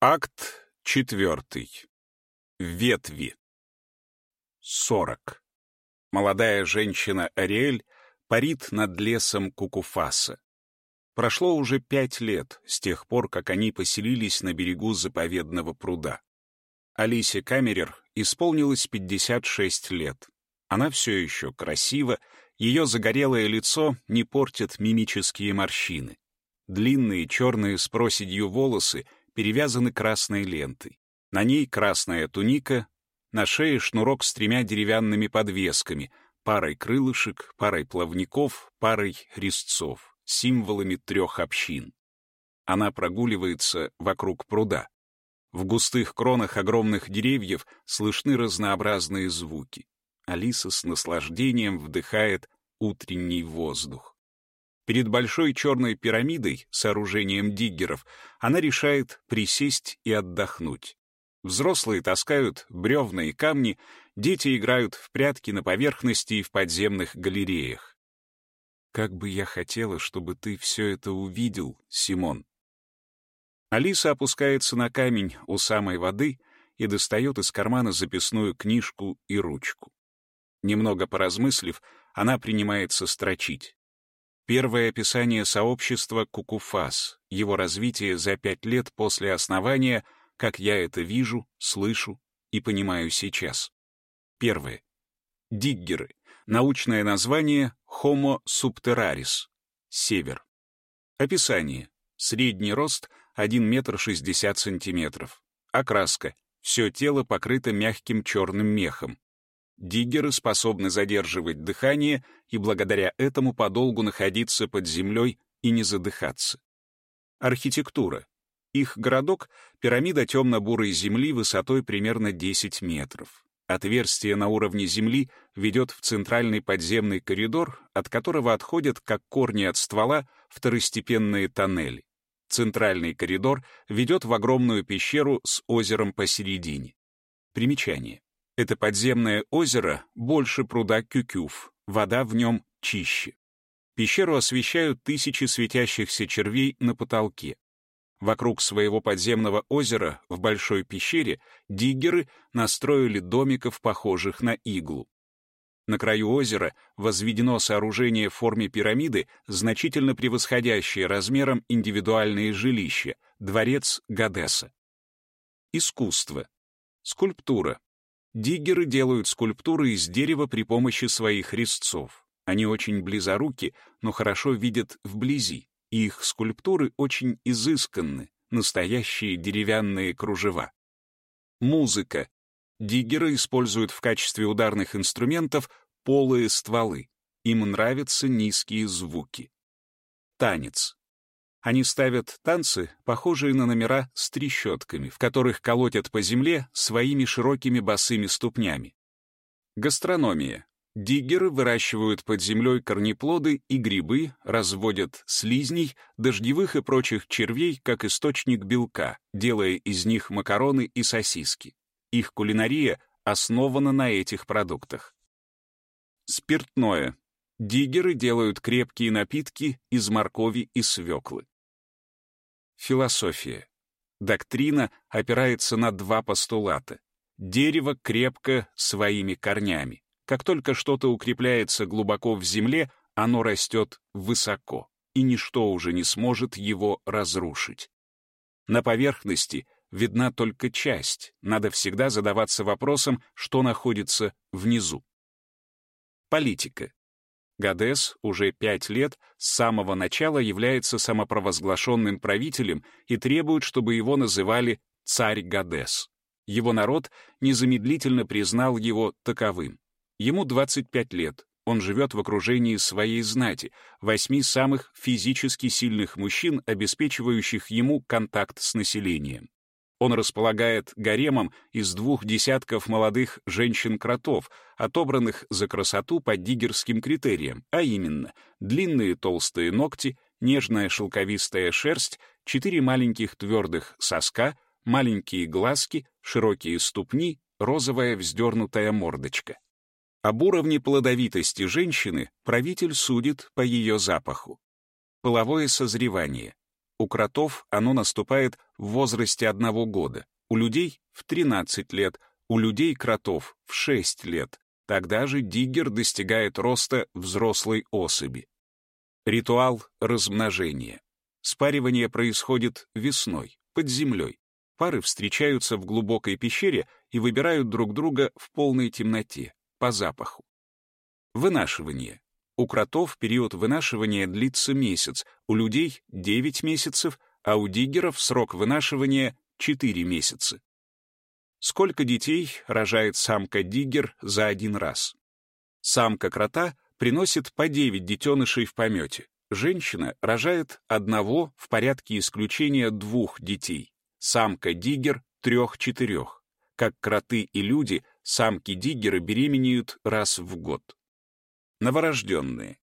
Акт четвертый. Ветви. Сорок. Молодая женщина Ариэль парит над лесом Кукуфаса. Прошло уже пять лет с тех пор, как они поселились на берегу заповедного пруда. Алисе Камерер исполнилось 56 лет. Она все еще красива, ее загорелое лицо не портят мимические морщины. Длинные черные с проседью волосы перевязаны красной лентой. На ней красная туника, на шее шнурок с тремя деревянными подвесками, парой крылышек, парой плавников, парой резцов, символами трех общин. Она прогуливается вокруг пруда. В густых кронах огромных деревьев слышны разнообразные звуки. Алиса с наслаждением вдыхает утренний воздух. Перед большой черной пирамидой, сооружением диггеров, она решает присесть и отдохнуть. Взрослые таскают бревна и камни, дети играют в прятки на поверхности и в подземных галереях. «Как бы я хотела, чтобы ты все это увидел, Симон». Алиса опускается на камень у самой воды и достает из кармана записную книжку и ручку. Немного поразмыслив, она принимается строчить. Первое описание сообщества Кукуфас, его развитие за пять лет после основания, как я это вижу, слышу и понимаю сейчас. Первое. Диггеры. Научное название Homo subterraris. Север. Описание. Средний рост 1 метр 60 сантиметров. Окраска. Все тело покрыто мягким черным мехом. Диггеры способны задерживать дыхание и благодаря этому подолгу находиться под землей и не задыхаться. Архитектура. Их городок — пирамида темно-бурой земли высотой примерно 10 метров. Отверстие на уровне земли ведет в центральный подземный коридор, от которого отходят, как корни от ствола, второстепенные тоннели. Центральный коридор ведет в огромную пещеру с озером посередине. Примечание. Это подземное озеро больше пруда Кюкюф, вода в нем чище. Пещеру освещают тысячи светящихся червей на потолке. Вокруг своего подземного озера в большой пещере диггеры настроили домиков, похожих на иглу. На краю озера возведено сооружение в форме пирамиды, значительно превосходящее размером индивидуальные жилища, дворец Гадеса. Искусство. Скульптура. Диггеры делают скульптуры из дерева при помощи своих резцов. Они очень близоруки, но хорошо видят вблизи, их скульптуры очень изысканны, настоящие деревянные кружева. Музыка. Диггеры используют в качестве ударных инструментов полые стволы. Им нравятся низкие звуки. Танец. Они ставят танцы, похожие на номера с трещотками, в которых колотят по земле своими широкими босыми ступнями. Гастрономия. Диггеры выращивают под землей корнеплоды и грибы, разводят слизней, дождевых и прочих червей как источник белка, делая из них макароны и сосиски. Их кулинария основана на этих продуктах. Спиртное. Диггеры делают крепкие напитки из моркови и свеклы. Философия. Доктрина опирается на два постулата. Дерево крепко своими корнями. Как только что-то укрепляется глубоко в земле, оно растет высоко, и ничто уже не сможет его разрушить. На поверхности видна только часть, надо всегда задаваться вопросом, что находится внизу. Политика. Гадес уже пять лет с самого начала является самопровозглашенным правителем и требует, чтобы его называли «царь Гадес». Его народ незамедлительно признал его таковым. Ему 25 лет, он живет в окружении своей знати, восьми самых физически сильных мужчин, обеспечивающих ему контакт с населением. Он располагает гаремом из двух десятков молодых женщин-кротов, отобранных за красоту по диггерским критериям, а именно длинные толстые ногти, нежная шелковистая шерсть, четыре маленьких твердых соска, маленькие глазки, широкие ступни, розовая вздернутая мордочка. Об уровне плодовитости женщины правитель судит по ее запаху. Половое созревание. У кротов оно наступает в возрасте одного года, у людей — в 13 лет, у людей-кротов — в 6 лет. Тогда же диггер достигает роста взрослой особи. Ритуал размножения. Спаривание происходит весной, под землей. Пары встречаются в глубокой пещере и выбирают друг друга в полной темноте, по запаху. Вынашивание. У кротов период вынашивания длится месяц, у людей — 9 месяцев, а у диггеров срок вынашивания — 4 месяца. Сколько детей рожает самка-диггер за один раз? Самка крота приносит по 9 детенышей в помете. Женщина рожает одного в порядке исключения двух детей. Самка-диггер — трех-четырех. Как кроты и люди, самки-диггеры беременеют раз в год. Новорожденные.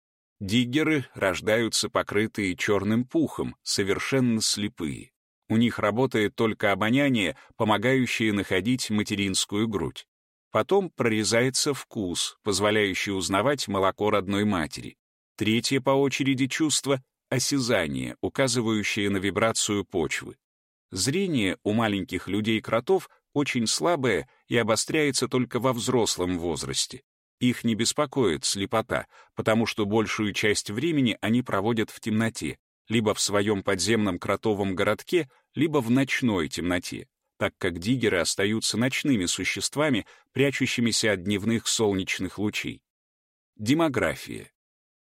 Диггеры рождаются покрытые черным пухом, совершенно слепые. У них работает только обоняние, помогающее находить материнскую грудь. Потом прорезается вкус, позволяющий узнавать молоко родной матери. Третье по очереди чувство — осязание, указывающее на вибрацию почвы. Зрение у маленьких людей-кротов очень слабое и обостряется только во взрослом возрасте. Их не беспокоит слепота, потому что большую часть времени они проводят в темноте, либо в своем подземном кротовом городке, либо в ночной темноте, так как диггеры остаются ночными существами, прячущимися от дневных солнечных лучей. Демография.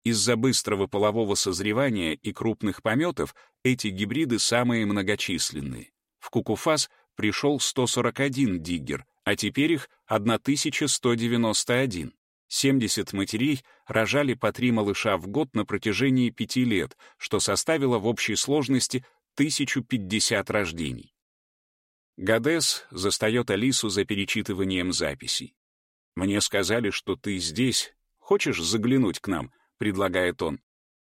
Из-за быстрого полового созревания и крупных пометов эти гибриды самые многочисленные. В Кукуфас пришел 141 диггер, а теперь их 1191. 70 матерей рожали по три малыша в год на протяжении пяти лет, что составило в общей сложности 1050 рождений. Гадес застает Алису за перечитыванием записей. «Мне сказали, что ты здесь. Хочешь заглянуть к нам?» — предлагает он.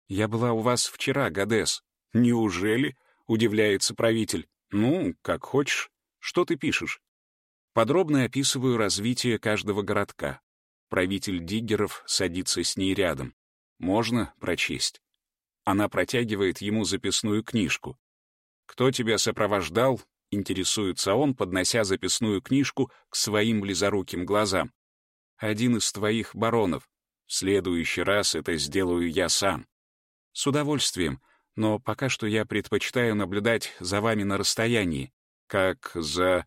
«Я была у вас вчера, Гадес». «Неужели?» — удивляется правитель. «Ну, как хочешь. Что ты пишешь?» Подробно описываю развитие каждого городка. Правитель Диггеров садится с ней рядом. Можно прочесть. Она протягивает ему записную книжку. «Кто тебя сопровождал?» — интересуется он, поднося записную книжку к своим близоруким глазам. «Один из твоих баронов. В следующий раз это сделаю я сам. С удовольствием, но пока что я предпочитаю наблюдать за вами на расстоянии. Как за...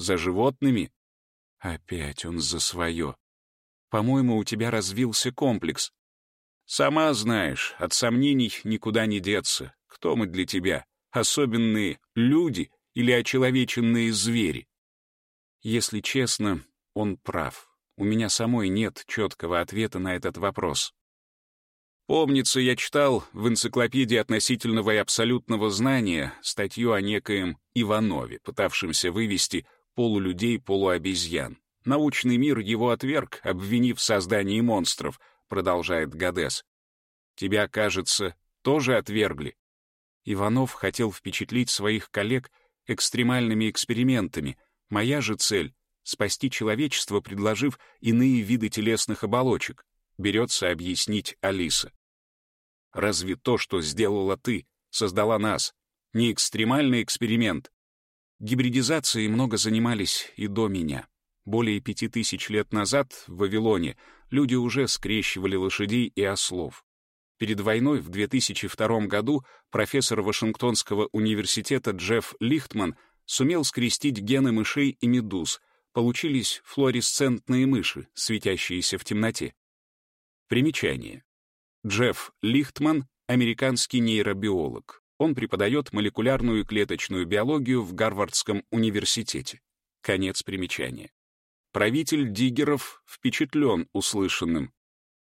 за животными?» Опять он за свое. По-моему, у тебя развился комплекс. Сама знаешь, от сомнений никуда не деться. Кто мы для тебя? Особенные люди или очеловеченные звери? Если честно, он прав. У меня самой нет четкого ответа на этот вопрос. Помнится, я читал в энциклопедии относительного и абсолютного знания статью о некоем Иванове, пытавшемся вывести полулюдей-полуобезьян. Научный мир его отверг, обвинив в создании монстров, продолжает Гадес. Тебя, кажется, тоже отвергли. Иванов хотел впечатлить своих коллег экстремальными экспериментами. Моя же цель — спасти человечество, предложив иные виды телесных оболочек. Берется объяснить Алиса. Разве то, что сделала ты, создала нас, не экстремальный эксперимент? Гибридизацией много занимались и до меня. Более пяти тысяч лет назад в Вавилоне люди уже скрещивали лошадей и ослов. Перед войной в 2002 году профессор Вашингтонского университета Джефф Лихтман сумел скрестить гены мышей и медуз. Получились флуоресцентные мыши, светящиеся в темноте. Примечание. Джефф Лихтман — американский нейробиолог. Он преподает молекулярную и клеточную биологию в Гарвардском университете. Конец примечания. Правитель Диггеров впечатлен услышанным.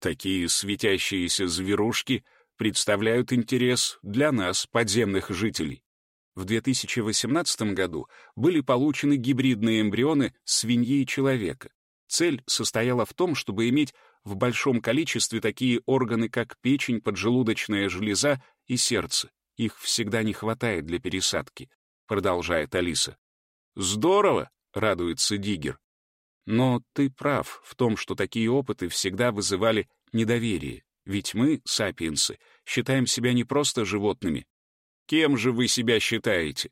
Такие светящиеся зверушки представляют интерес для нас, подземных жителей. В 2018 году были получены гибридные эмбрионы свиньи и человека. Цель состояла в том, чтобы иметь в большом количестве такие органы, как печень, поджелудочная железа и сердце. Их всегда не хватает для пересадки, продолжает Алиса. Здорово, радуется Диггер. Но ты прав в том, что такие опыты всегда вызывали недоверие, ведь мы, сапиенсы, считаем себя не просто животными. Кем же вы себя считаете?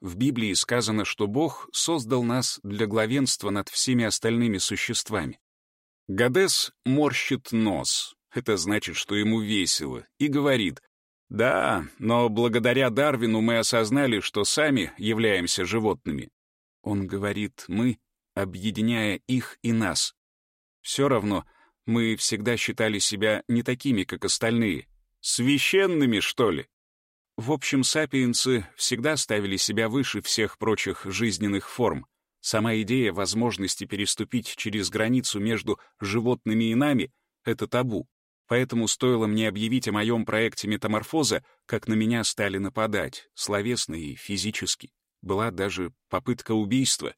В Библии сказано, что Бог создал нас для главенства над всеми остальными существами. Гадес морщит нос, это значит, что ему весело, и говорит, «Да, но благодаря Дарвину мы осознали, что сами являемся животными». Он говорит «мы», объединяя их и нас. Все равно мы всегда считали себя не такими, как остальные. Священными, что ли? В общем, сапиенсы всегда ставили себя выше всех прочих жизненных форм. Сама идея возможности переступить через границу между животными и нами — это табу. Поэтому стоило мне объявить о моем проекте метаморфоза, как на меня стали нападать, словесно и физически. Была даже попытка убийства.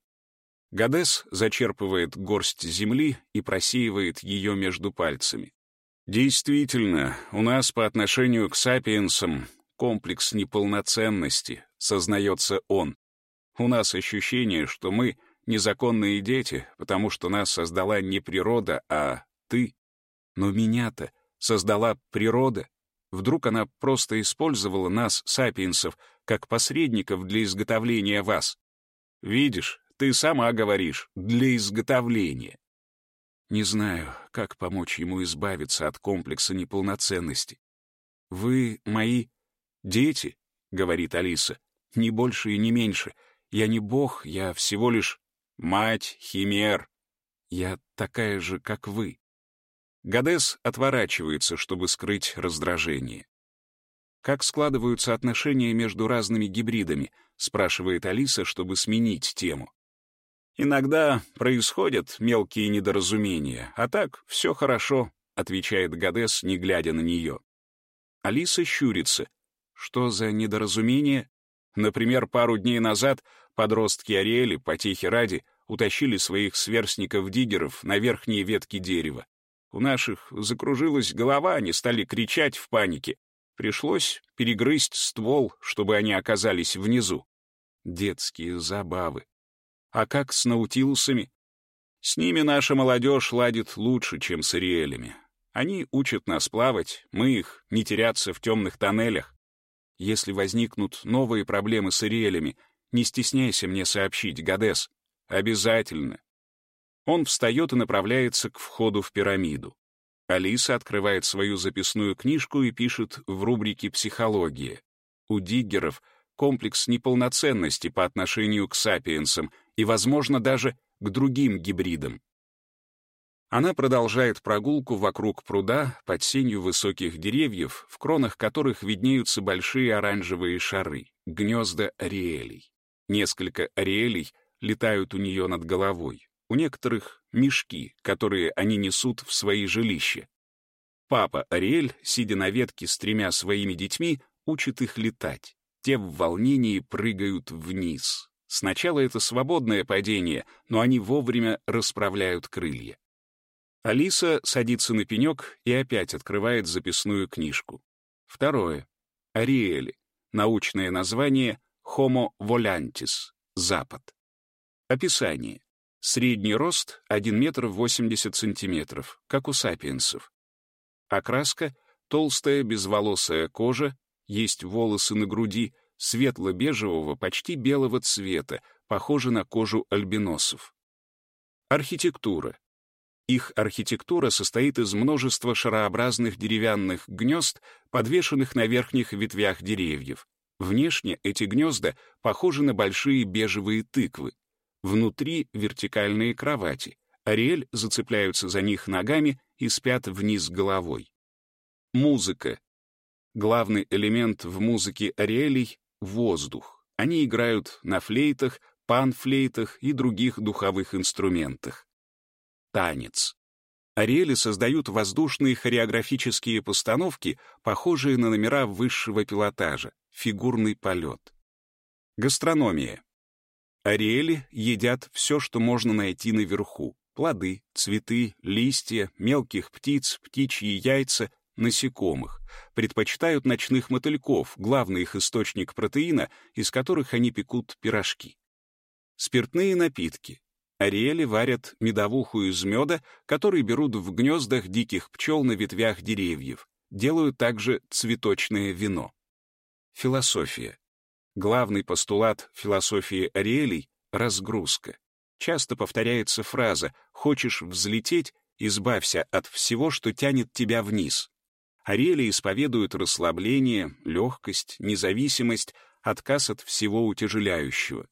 Гадес зачерпывает горсть земли и просеивает ее между пальцами. Действительно, у нас по отношению к сапиенсам комплекс неполноценности, сознается он. У нас ощущение, что мы незаконные дети, потому что нас создала не природа, а ты. Но меня-то создала природа. Вдруг она просто использовала нас, сапиенсов, как посредников для изготовления вас. Видишь, ты сама говоришь, для изготовления. Не знаю, как помочь ему избавиться от комплекса неполноценности. Вы мои дети, говорит Алиса, не больше и не меньше. Я не бог, я всего лишь мать Химер. Я такая же, как вы. Гадес отворачивается, чтобы скрыть раздражение. «Как складываются отношения между разными гибридами?» — спрашивает Алиса, чтобы сменить тему. «Иногда происходят мелкие недоразумения, а так все хорошо», — отвечает Гадес, не глядя на нее. Алиса щурится. Что за недоразумение? Например, пару дней назад подростки Ариэли, потехи ради, утащили своих сверстников-диггеров на верхние ветки дерева. У наших закружилась голова, они стали кричать в панике. Пришлось перегрызть ствол, чтобы они оказались внизу. Детские забавы. А как с наутилусами? С ними наша молодежь ладит лучше, чем с Ириэлями. Они учат нас плавать, мы их, не теряться в темных тоннелях. Если возникнут новые проблемы с Ириэлями, не стесняйся мне сообщить, Гадес. Обязательно. Он встает и направляется к входу в пирамиду. Алиса открывает свою записную книжку и пишет в рубрике «Психология». У диггеров комплекс неполноценности по отношению к сапиенсам и, возможно, даже к другим гибридам. Она продолжает прогулку вокруг пруда под сенью высоких деревьев, в кронах которых виднеются большие оранжевые шары, гнезда ариэлей. Несколько ариэлей летают у нее над головой. У некоторых — мешки, которые они несут в свои жилища. Папа Ариэль, сидя на ветке с тремя своими детьми, учит их летать. Те в волнении прыгают вниз. Сначала это свободное падение, но они вовремя расправляют крылья. Алиса садится на пенек и опять открывает записную книжку. Второе. Ариэли. Научное название Homo volantis. Запад. Описание. Средний рост — 1 метр 80 сантиметров, как у сапиенсов. Окраска — толстая безволосая кожа, есть волосы на груди, светло-бежевого, почти белого цвета, похожи на кожу альбиносов. Архитектура. Их архитектура состоит из множества шарообразных деревянных гнезд, подвешенных на верхних ветвях деревьев. Внешне эти гнезда похожи на большие бежевые тыквы. Внутри вертикальные кровати. Ариэль зацепляются за них ногами и спят вниз головой. Музыка. Главный элемент в музыке Ариэлей — воздух. Они играют на флейтах, панфлейтах и других духовых инструментах. Танец. Ариэли создают воздушные хореографические постановки, похожие на номера высшего пилотажа, фигурный полет. Гастрономия. Ариэли едят все, что можно найти наверху. Плоды, цветы, листья, мелких птиц, птичьи яйца, насекомых. Предпочитают ночных мотыльков, главный их источник протеина, из которых они пекут пирожки. Спиртные напитки. Ариэли варят медовуху из меда, который берут в гнездах диких пчел на ветвях деревьев. Делают также цветочное вино. Философия. Главный постулат философии Ариэлей — разгрузка. Часто повторяется фраза «хочешь взлететь, избавься от всего, что тянет тебя вниз». Ариэли исповедуют расслабление, легкость, независимость, отказ от всего утяжеляющего.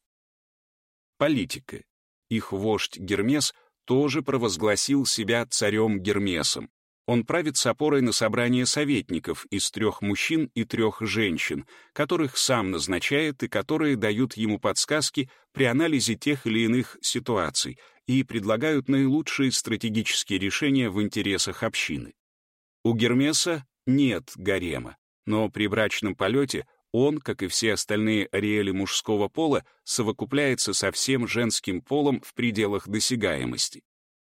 Политика. Их вождь Гермес тоже провозгласил себя царем Гермесом. Он правит с опорой на собрание советников из трех мужчин и трех женщин, которых сам назначает и которые дают ему подсказки при анализе тех или иных ситуаций и предлагают наилучшие стратегические решения в интересах общины. У Гермеса нет гарема, но при брачном полете он, как и все остальные ариэли мужского пола, совокупляется со всем женским полом в пределах досягаемости.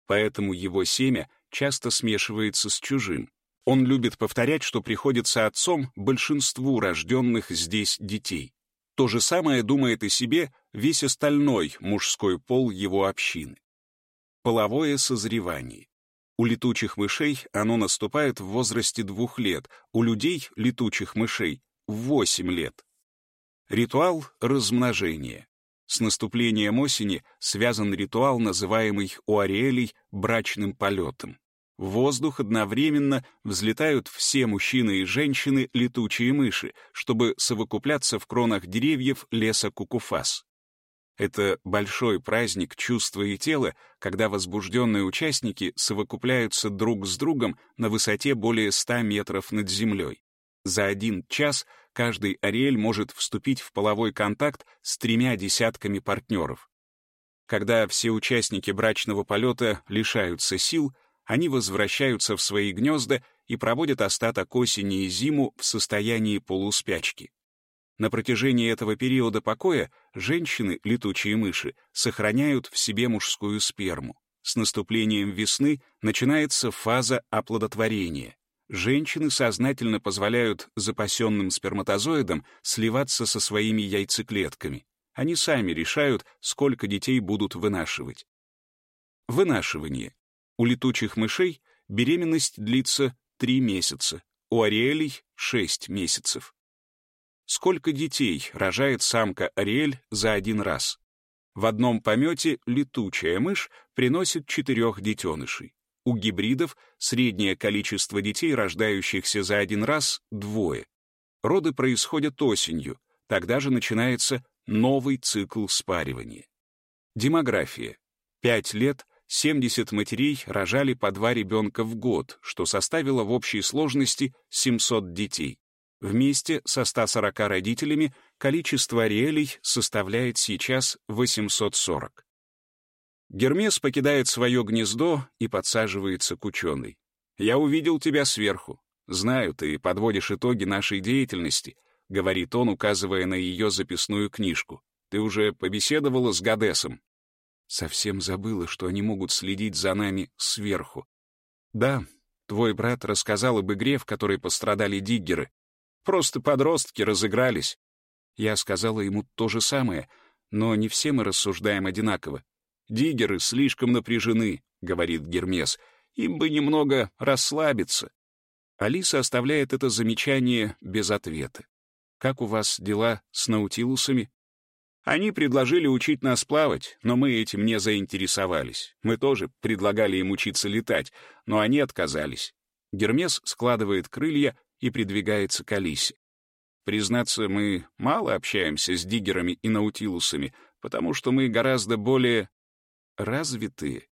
Поэтому его семя часто смешивается с чужим. Он любит повторять, что приходится отцом большинству рожденных здесь детей. То же самое думает о себе весь остальной мужской пол его общины. Половое созревание. У летучих мышей оно наступает в возрасте двух лет, у людей, летучих мышей, 8 лет. Ритуал размножения. С наступлением осени связан ритуал, называемый у Ариэлей брачным полетом. В воздух одновременно взлетают все мужчины и женщины летучие мыши, чтобы совокупляться в кронах деревьев леса Кукуфас. Это большой праздник чувства и тела, когда возбужденные участники совокупляются друг с другом на высоте более 100 метров над землей. За один час каждый Ариэль может вступить в половой контакт с тремя десятками партнеров. Когда все участники брачного полета лишаются сил, они возвращаются в свои гнезда и проводят остаток осени и зиму в состоянии полуспячки. На протяжении этого периода покоя женщины, летучие мыши, сохраняют в себе мужскую сперму. С наступлением весны начинается фаза оплодотворения женщины сознательно позволяют запасенным сперматозоидам сливаться со своими яйцеклетками. Они сами решают, сколько детей будут вынашивать. Вынашивание. У летучих мышей беременность длится 3 месяца, у ариэлей — 6 месяцев. Сколько детей рожает самка ариэль за один раз? В одном помете летучая мышь приносит четырех детенышей. У гибридов среднее количество детей, рождающихся за один раз, двое. Роды происходят осенью, тогда же начинается новый цикл спаривания. Демография. Пять лет 70 матерей рожали по два ребенка в год, что составило в общей сложности 700 детей. Вместе со 140 родителями количество ариэлей составляет сейчас 840. Гермес покидает свое гнездо и подсаживается к ученой. «Я увидел тебя сверху. Знаю, ты подводишь итоги нашей деятельности», — говорит он, указывая на ее записную книжку. «Ты уже побеседовала с Гадесом?» Совсем забыла, что они могут следить за нами сверху. «Да, твой брат рассказал об игре, в которой пострадали диггеры. Просто подростки разыгрались». Я сказала ему то же самое, но не все мы рассуждаем одинаково. «Диггеры слишком напряжены», — говорит Гермес. «Им бы немного расслабиться». Алиса оставляет это замечание без ответа. «Как у вас дела с наутилусами?» Они предложили учить нас плавать, но мы этим не заинтересовались. Мы тоже предлагали им учиться летать, но они отказались. Гермес складывает крылья и придвигается к Алисе. Признаться, мы мало общаемся с диггерами и наутилусами, потому что мы гораздо более развитые,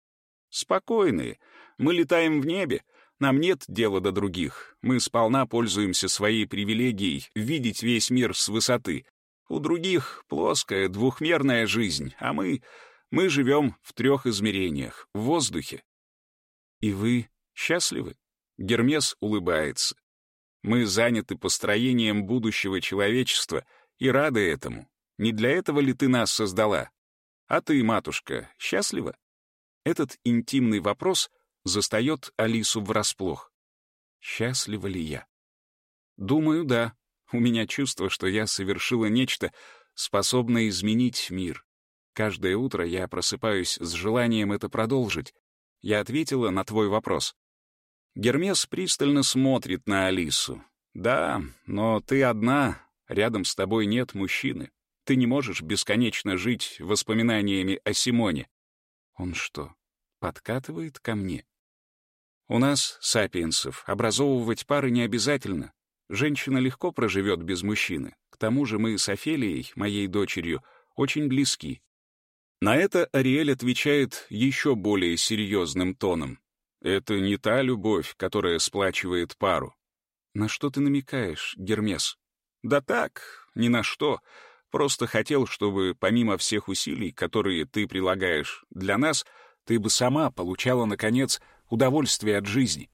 спокойные. Мы летаем в небе, нам нет дела до других. Мы сполна пользуемся своей привилегией видеть весь мир с высоты. У других плоская, двухмерная жизнь, а мы... Мы живем в трех измерениях, в воздухе. И вы счастливы? Гермес улыбается. Мы заняты построением будущего человечества и рады этому. Не для этого ли ты нас создала? «А ты, матушка, счастлива?» Этот интимный вопрос застает Алису врасплох. Счастлива ли я? Думаю, да. У меня чувство, что я совершила нечто, способное изменить мир. Каждое утро я просыпаюсь с желанием это продолжить. Я ответила на твой вопрос. Гермес пристально смотрит на Алису. «Да, но ты одна, рядом с тобой нет мужчины. Ты не можешь бесконечно жить воспоминаниями о Симоне. Он что, подкатывает ко мне? У нас, сапиенсов, образовывать пары не обязательно. Женщина легко проживет без мужчины. К тому же мы с Офелией, моей дочерью, очень близки. На это Ариэль отвечает еще более серьезным тоном. Это не та любовь, которая сплачивает пару. На что ты намекаешь, Гермес? Да так, ни на что. Просто хотел, чтобы помимо всех усилий, которые ты прилагаешь для нас, ты бы сама получала, наконец, удовольствие от жизни.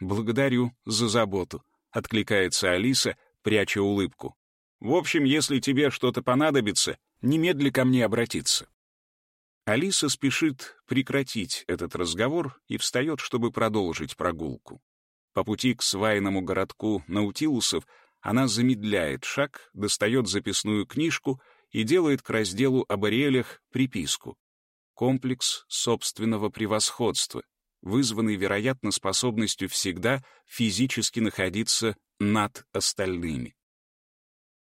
«Благодарю за заботу», — откликается Алиса, пряча улыбку. «В общем, если тебе что-то понадобится, немедли ко мне обратиться». Алиса спешит прекратить этот разговор и встает, чтобы продолжить прогулку. По пути к свайному городку Наутилусов она замедляет шаг, достает записную книжку и делает к разделу об Ариэлях приписку. Комплекс собственного превосходства, вызванный, вероятно, способностью всегда физически находиться над остальными.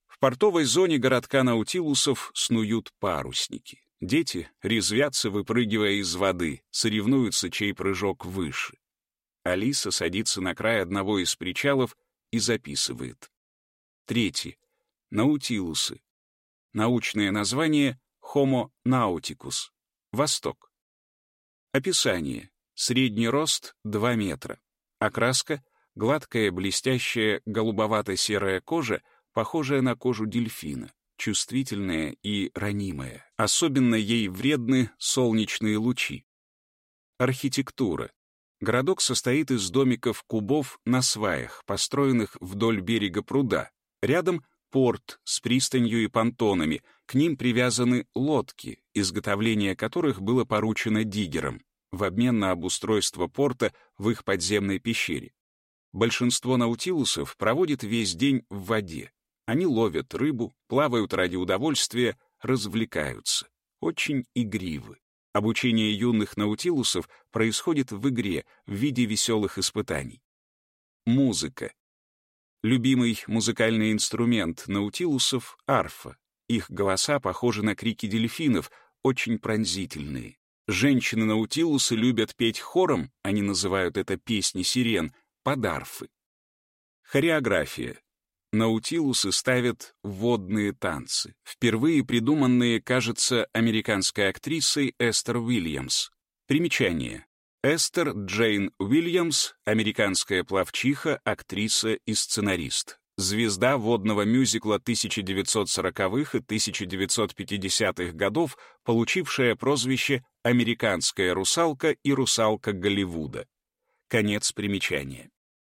В портовой зоне городка Наутилусов снуют парусники. Дети резвятся, выпрыгивая из воды, соревнуются, чей прыжок выше. Алиса садится на край одного из причалов и записывает. Третий. Наутилусы. Научное название Homo nauticus. Восток. Описание. Средний рост — 2 метра. Окраска — гладкая, блестящая, голубовато-серая кожа, похожая на кожу дельфина чувствительная и ранимая. Особенно ей вредны солнечные лучи. Архитектура. Городок состоит из домиков-кубов на сваях, построенных вдоль берега пруда. Рядом порт с пристанью и понтонами, к ним привязаны лодки, изготовление которых было поручено диггерам в обмен на обустройство порта в их подземной пещере. Большинство наутилусов проводит весь день в воде, они ловят рыбу, плавают ради удовольствия, развлекаются. Очень игривы. Обучение юных наутилусов происходит в игре в виде веселых испытаний. Музыка. Любимый музыкальный инструмент наутилусов — арфа. Их голоса похожи на крики дельфинов, очень пронзительные. Женщины-наутилусы любят петь хором, они называют это песни сирен, под арфы. Хореография. Наутилусы ставят водные танцы, впервые придуманные, кажется, американской актрисой Эстер Уильямс. Примечание. Эстер Джейн Уильямс, американская плавчиха, актриса и сценарист. Звезда водного мюзикла 1940-х и 1950-х годов, получившая прозвище «Американская русалка» и «Русалка Голливуда». Конец примечания.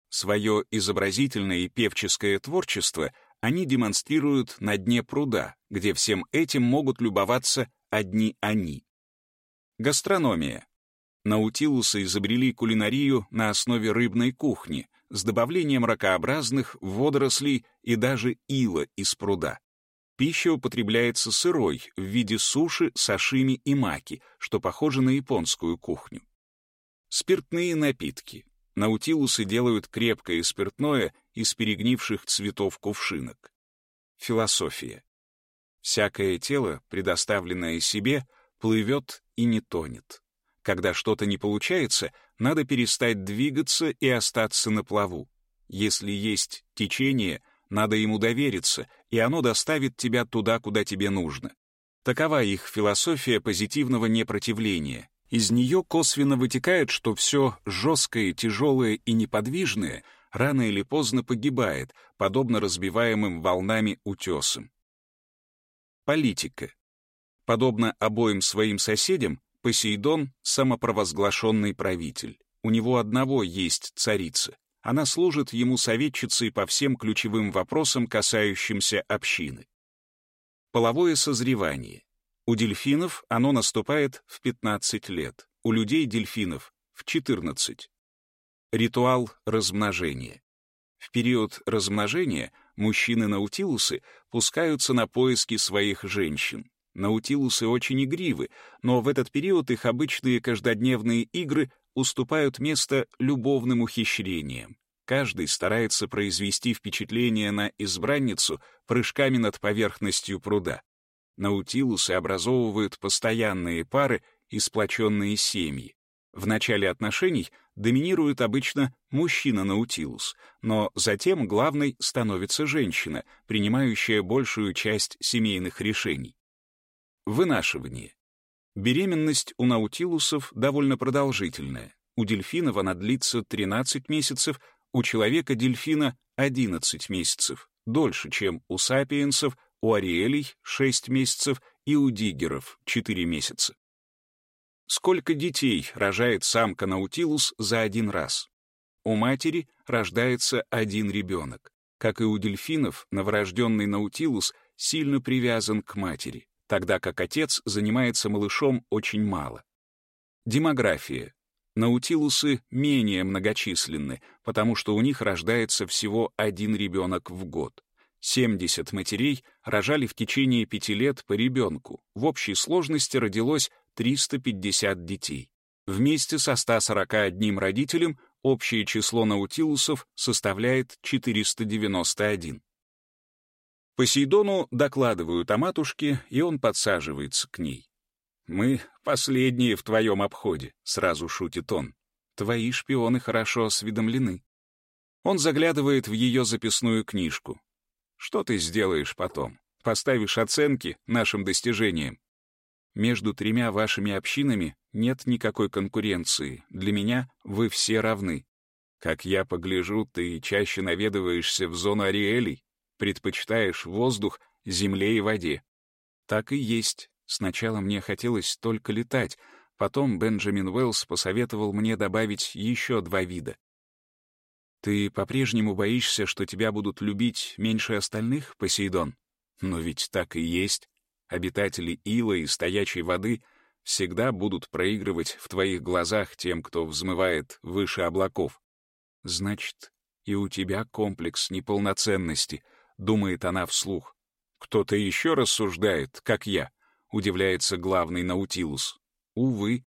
Свое изобразительное и певческое творчество они демонстрируют на дне пруда, где всем этим могут любоваться одни они. Гастрономия. Наутилусы изобрели кулинарию на основе рыбной кухни с добавлением ракообразных, водорослей и даже ила из пруда. Пища употребляется сырой в виде суши, сашими и маки, что похоже на японскую кухню. Спиртные напитки. Наутилусы делают крепкое спиртное из перегнивших цветов кувшинок. Философия. Всякое тело, предоставленное себе, плывет и не тонет. Когда что-то не получается, надо перестать двигаться и остаться на плаву. Если есть течение, надо ему довериться, и оно доставит тебя туда, куда тебе нужно. Такова их философия позитивного непротивления, из нее косвенно вытекает, что все жесткое, тяжелое и неподвижное рано или поздно погибает, подобно разбиваемым волнами утесам. Политика. Подобно обоим своим соседям, Посейдон — самопровозглашенный правитель. У него одного есть царица. Она служит ему советчицей по всем ключевым вопросам, касающимся общины. Половое созревание. У дельфинов оно наступает в 15 лет, у людей-дельфинов — в 14. Ритуал размножения. В период размножения мужчины-наутилусы пускаются на поиски своих женщин. Наутилусы очень игривы, но в этот период их обычные каждодневные игры уступают место любовным ухищрениям. Каждый старается произвести впечатление на избранницу прыжками над поверхностью пруда. Наутилусы образовывают постоянные пары и сплоченные семьи. В начале отношений доминирует обычно мужчина-наутилус, но затем главной становится женщина, принимающая большую часть семейных решений. Вынашивание. Беременность у наутилусов довольно продолжительная. У дельфинов она длится 13 месяцев, у человека-дельфина 11 месяцев, дольше, чем у сапиенсов, у ариэлей 6 месяцев и у диггеров 4 месяца. Сколько детей рожает самка Наутилус за один раз? У матери рождается один ребенок. Как и у дельфинов, новорожденный Наутилус сильно привязан к матери, тогда как отец занимается малышом очень мало. Демография. Наутилусы менее многочисленны, потому что у них рождается всего один ребенок в год. 70 матерей рожали в течение пяти лет по ребенку. В общей сложности родилось 350 детей. Вместе со 141 родителем общее число наутилусов составляет 491. Посейдону докладывают о матушке, и он подсаживается к ней. «Мы последние в твоем обходе», — сразу шутит он. «Твои шпионы хорошо осведомлены». Он заглядывает в ее записную книжку. «Что ты сделаешь потом? Поставишь оценки нашим достижениям?» Между тремя вашими общинами нет никакой конкуренции. Для меня вы все равны. Как я погляжу, ты чаще наведываешься в зону Ариэлей, предпочитаешь воздух, земле и воде. Так и есть. Сначала мне хотелось только летать, потом Бенджамин Уэллс посоветовал мне добавить еще два вида. Ты по-прежнему боишься, что тебя будут любить меньше остальных, Посейдон? Но ведь так и есть обитатели ила и стоячей воды всегда будут проигрывать в твоих глазах тем, кто взмывает выше облаков. Значит, и у тебя комплекс неполноценности, думает она вслух. Кто-то еще рассуждает, как я, удивляется главный Наутилус. Увы,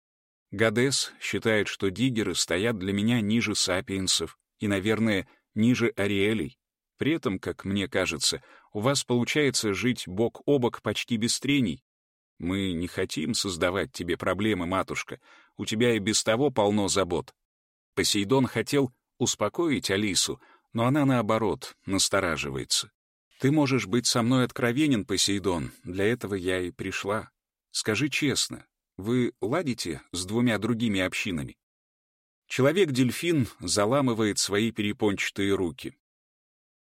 Гадес считает, что диггеры стоят для меня ниже сапиенсов и, наверное, ниже ариэлей. При этом, как мне кажется, у вас получается жить бок о бок почти без трений. Мы не хотим создавать тебе проблемы, матушка. У тебя и без того полно забот. Посейдон хотел успокоить Алису, но она, наоборот, настораживается. Ты можешь быть со мной откровенен, Посейдон, для этого я и пришла. Скажи честно, вы ладите с двумя другими общинами? Человек-дельфин заламывает свои перепончатые руки.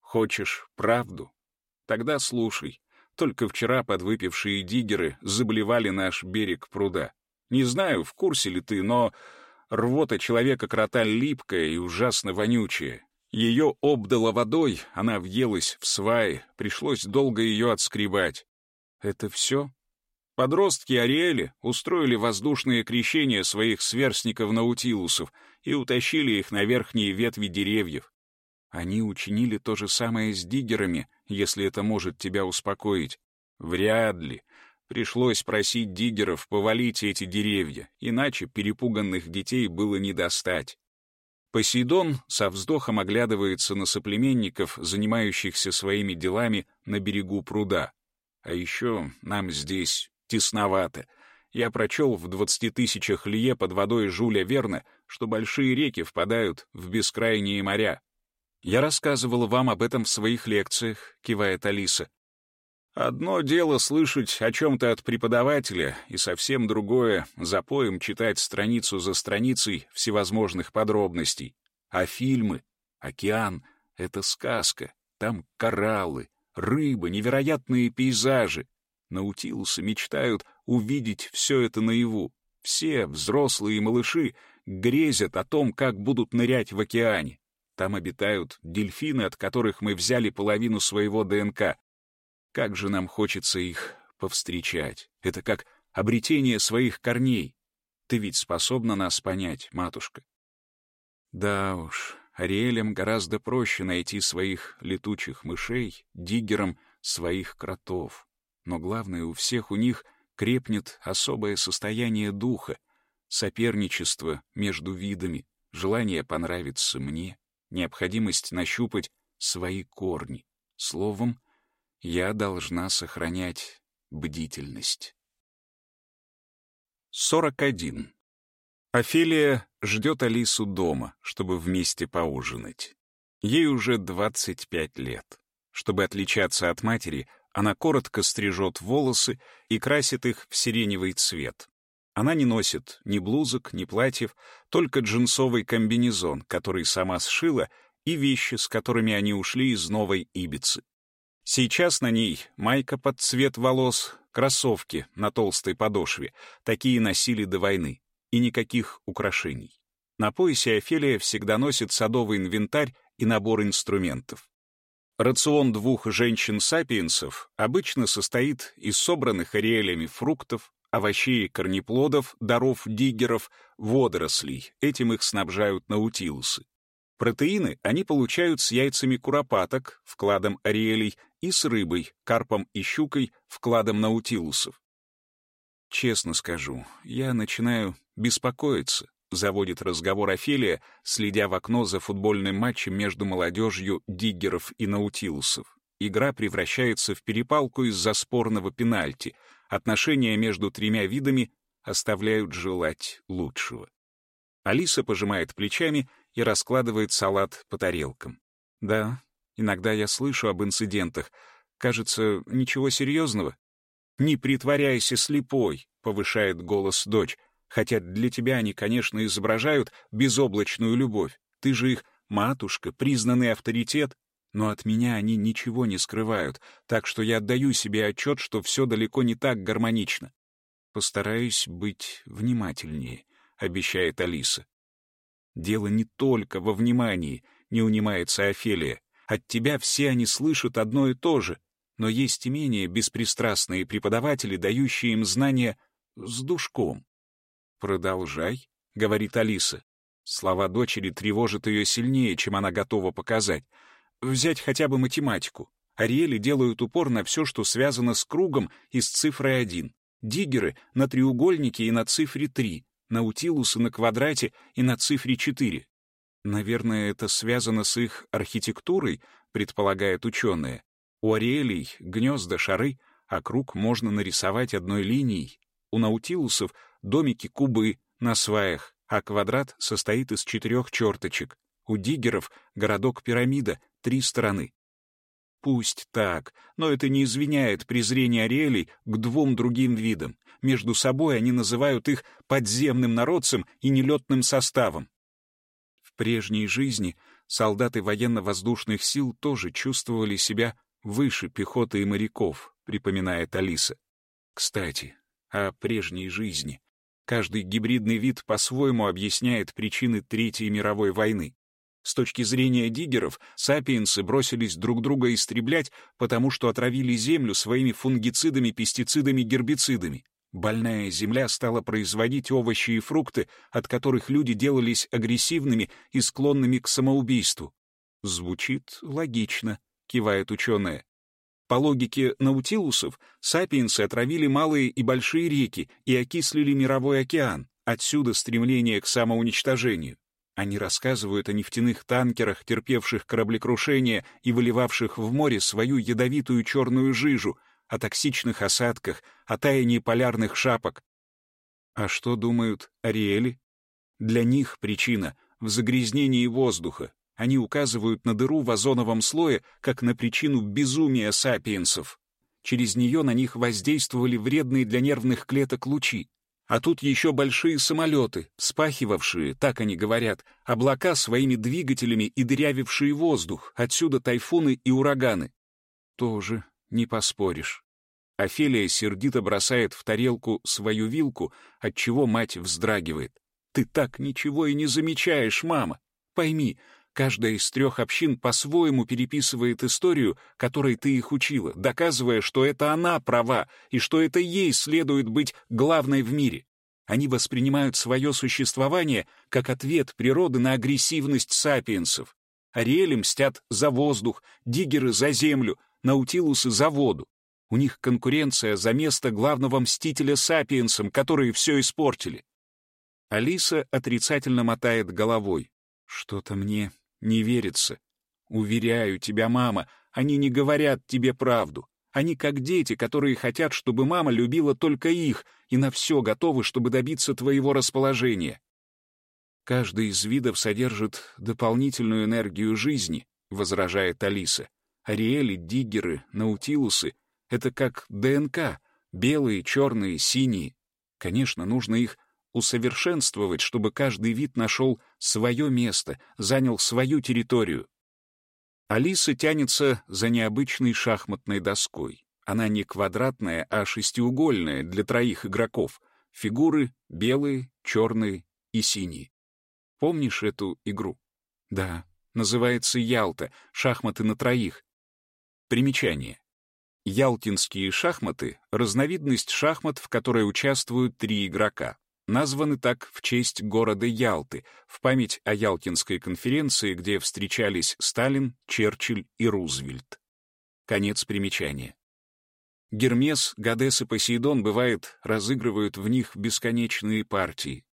Хочешь правду? Тогда слушай. Только вчера подвыпившие диггеры заблевали наш берег пруда. Не знаю, в курсе ли ты, но рвота человека-крота липкая и ужасно вонючая. Ее обдало водой, она въелась в сваи, пришлось долго ее отскребать. Это все? Подростки Ариэли устроили воздушные крещения своих сверстников-наутилусов и утащили их на верхние ветви деревьев. Они учинили то же самое с диггерами, если это может тебя успокоить. Вряд ли. Пришлось просить диггеров повалить эти деревья, иначе перепуганных детей было не достать. Посейдон со вздохом оглядывается на соплеменников, занимающихся своими делами на берегу пруда. А еще нам здесь тесновато. Я прочел в двадцати тысячах лье под водой Жуля Верна, что большие реки впадают в бескрайние моря, «Я рассказывал вам об этом в своих лекциях», — кивает Алиса. «Одно дело слышать о чем-то от преподавателя, и совсем другое — за поем читать страницу за страницей всевозможных подробностей. А фильмы? Океан — это сказка. Там кораллы, рыбы, невероятные пейзажи. Наутилусы мечтают увидеть все это наяву. Все, взрослые и малыши, грезят о том, как будут нырять в океане. Там обитают дельфины, от которых мы взяли половину своего ДНК. Как же нам хочется их повстречать. Это как обретение своих корней. Ты ведь способна нас понять, матушка. Да уж, Ариэлям гораздо проще найти своих летучих мышей, диггерам своих кротов. Но главное, у всех у них крепнет особое состояние духа, соперничество между видами, желание понравиться мне, необходимость нащупать свои корни. Словом, я должна сохранять бдительность. 41. Офелия ждет Алису дома, чтобы вместе поужинать. Ей уже 25 лет. Чтобы отличаться от матери, она коротко стрижет волосы и красит их в сиреневый цвет. Она не носит ни блузок, ни платьев, только джинсовый комбинезон, который сама сшила, и вещи, с которыми они ушли из новой Ибицы. Сейчас на ней майка под цвет волос, кроссовки на толстой подошве, такие носили до войны, и никаких украшений. На поясе Офелия всегда носит садовый инвентарь и набор инструментов. Рацион двух женщин-сапиенсов обычно состоит из собранных ариэлями фруктов, овощей и корнеплодов, даров диггеров, водорослей. Этим их снабжают наутилусы. Протеины они получают с яйцами куропаток, вкладом ариэлей, и с рыбой, карпом и щукой, вкладом наутилусов. Честно скажу, я начинаю беспокоиться, заводит разговор Офелия, следя в окно за футбольным матчем между молодежью диггеров и наутилусов. Игра превращается в перепалку из-за спорного пенальти. Отношения между тремя видами оставляют желать лучшего. Алиса пожимает плечами и раскладывает салат по тарелкам. Да, иногда я слышу об инцидентах. Кажется, ничего серьезного. «Не притворяйся слепой», — повышает голос дочь. Хотя для тебя они, конечно, изображают безоблачную любовь. Ты же их матушка, признанный авторитет. Но от меня они ничего не скрывают, так что я отдаю себе отчет, что все далеко не так гармонично. Постараюсь быть внимательнее, обещает Алиса. Дело не только во внимании, не унимается Офелия. От тебя все они слышат одно и то же, но есть и менее беспристрастные преподаватели, дающие им знания с душком. «Продолжай», — говорит Алиса. Слова дочери тревожат ее сильнее, чем она готова показать. Взять хотя бы математику. Ариэли делают упор на все, что связано с кругом и с цифрой 1. Диггеры — на треугольнике и на цифре 3. Наутилусы — на квадрате и на цифре 4. Наверное, это связано с их архитектурой, предполагают ученые. У ариэлей гнезда, шары, а круг можно нарисовать одной линией. У наутилусов домики кубы на сваях, а квадрат состоит из четырех черточек. У диггеров городок-пирамида, три стороны. Пусть так, но это не извиняет презрение Ариэлей к двум другим видам. Между собой они называют их подземным народцем и нелетным составом. В прежней жизни солдаты военно-воздушных сил тоже чувствовали себя выше пехоты и моряков, припоминает Алиса. Кстати, о прежней жизни. Каждый гибридный вид по-своему объясняет причины Третьей мировой войны. С точки зрения диггеров, сапиенсы бросились друг друга истреблять, потому что отравили землю своими фунгицидами, пестицидами, гербицидами. Больная земля стала производить овощи и фрукты, от которых люди делались агрессивными и склонными к самоубийству. Звучит логично, кивает ученая. По логике наутилусов, сапиенсы отравили малые и большие реки и окислили мировой океан, отсюда стремление к самоуничтожению. Они рассказывают о нефтяных танкерах, терпевших кораблекрушение и выливавших в море свою ядовитую черную жижу, о токсичных осадках, о таянии полярных шапок. А что думают Ариэли? Для них причина в загрязнении воздуха, они указывают на дыру в озоновом слое как на причину безумия сапиенсов. Через нее на них воздействовали вредные для нервных клеток лучи. А тут еще большие самолеты, спахивавшие, так они говорят, облака своими двигателями и дырявившие воздух, отсюда тайфуны и ураганы. Тоже не поспоришь. Офелия сердито бросает в тарелку свою вилку, отчего мать вздрагивает. «Ты так ничего и не замечаешь, мама. Пойми, Каждая из трех общин по-своему переписывает историю, которой ты их учила, доказывая, что это она права и что это ей следует быть главной в мире. Они воспринимают свое существование как ответ природы на агрессивность сапиенсов. Ариэли мстят за воздух, диггеры — за землю, наутилусы — за воду. У них конкуренция за место главного мстителя сапиенсам, которые все испортили. Алиса отрицательно мотает головой. Что-то мне не верится. Уверяю тебя, мама, они не говорят тебе правду. Они как дети, которые хотят, чтобы мама любила только их и на все готовы, чтобы добиться твоего расположения. Каждый из видов содержит дополнительную энергию жизни, возражает Алиса. Ариэли, диггеры, наутилусы — это как ДНК, белые, черные, синие. Конечно, нужно их усовершенствовать, чтобы каждый вид нашел свое место, занял свою территорию. Алиса тянется за необычной шахматной доской. Она не квадратная, а шестиугольная для троих игроков. Фигуры белые, черные и синие. Помнишь эту игру? Да, называется Ялта, шахматы на троих. Примечание. Ялтинские шахматы — разновидность шахмат, в которой участвуют три игрока названы так в честь города Ялты, в память о Ялтинской конференции, где встречались Сталин, Черчилль и Рузвельт. Конец примечания. Гермес, Гадес и Посейдон, бывает, разыгрывают в них бесконечные партии.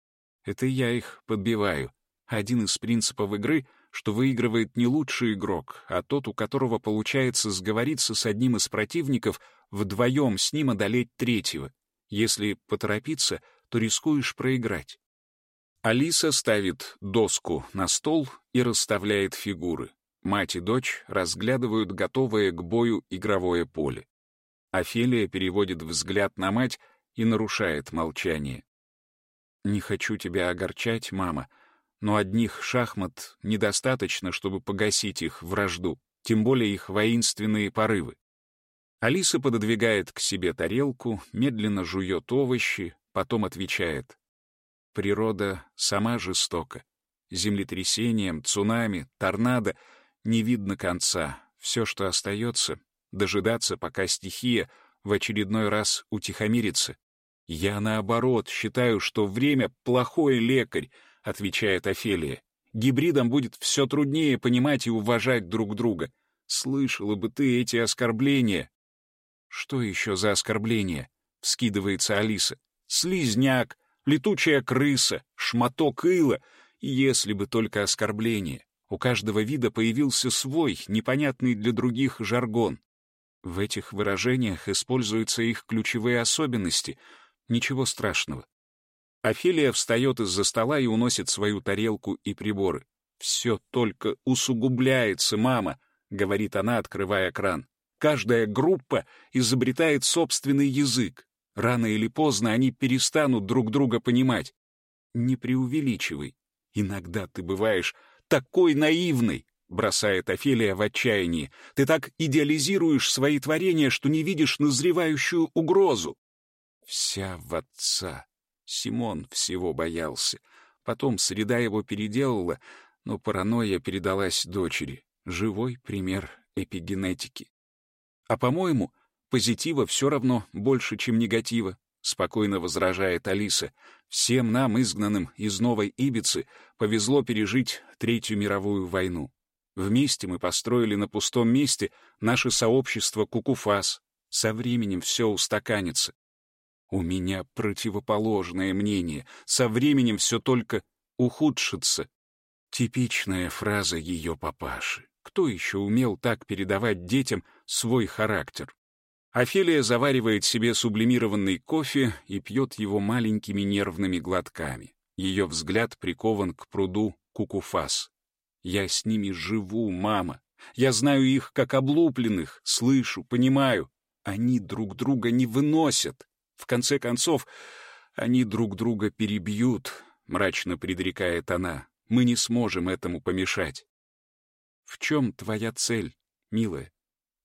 Это я их подбиваю. Один из принципов игры — что выигрывает не лучший игрок, а тот, у которого получается сговориться с одним из противников, вдвоем с ним одолеть третьего. Если поторопиться, то рискуешь проиграть. Алиса ставит доску на стол и расставляет фигуры. Мать и дочь разглядывают готовое к бою игровое поле. Офелия переводит взгляд на мать и нарушает молчание. «Не хочу тебя огорчать, мама, но одних шахмат недостаточно, чтобы погасить их вражду, тем более их воинственные порывы. Алиса пододвигает к себе тарелку, медленно жует овощи, потом отвечает. Природа сама жестока. Землетрясением, цунами, торнадо не видно конца. Все, что остается, дожидаться, пока стихия в очередной раз утихомирится. «Я, наоборот, считаю, что время — плохой лекарь», — отвечает Офелия. «Гибридам будет все труднее понимать и уважать друг друга. Слышала бы ты эти оскорбления. «Что еще за оскорбление?» — вскидывается Алиса. «Слизняк, летучая крыса, шматок ила. Если бы только оскорбление. У каждого вида появился свой, непонятный для других жаргон. В этих выражениях используются их ключевые особенности. Ничего страшного. Офелия встает из-за стола и уносит свою тарелку и приборы. «Все только усугубляется, мама», — говорит она, открывая кран. Каждая группа изобретает собственный язык. Рано или поздно они перестанут друг друга понимать. Не преувеличивай. Иногда ты бываешь такой наивный, бросает Офелия в отчаянии. Ты так идеализируешь свои творения, что не видишь назревающую угрозу. Вся в отца. Симон всего боялся. Потом среда его переделала, но паранойя передалась дочери. Живой пример эпигенетики. А по-моему, позитива все равно больше, чем негатива, спокойно возражает Алиса. Всем нам, изгнанным из Новой Ибицы, повезло пережить Третью мировую войну. Вместе мы построили на пустом месте наше сообщество Кукуфас. Со временем все устаканится. У меня противоположное мнение. Со временем все только ухудшится. Типичная фраза ее папаши. Кто еще умел так передавать детям свой характер? Офелия заваривает себе сублимированный кофе и пьет его маленькими нервными глотками. Ее взгляд прикован к пруду Кукуфас. «Я с ними живу, мама. Я знаю их как облупленных, слышу, понимаю. Они друг друга не выносят. В конце концов, они друг друга перебьют», — мрачно предрекает она. «Мы не сможем этому помешать». В чем твоя цель, милая?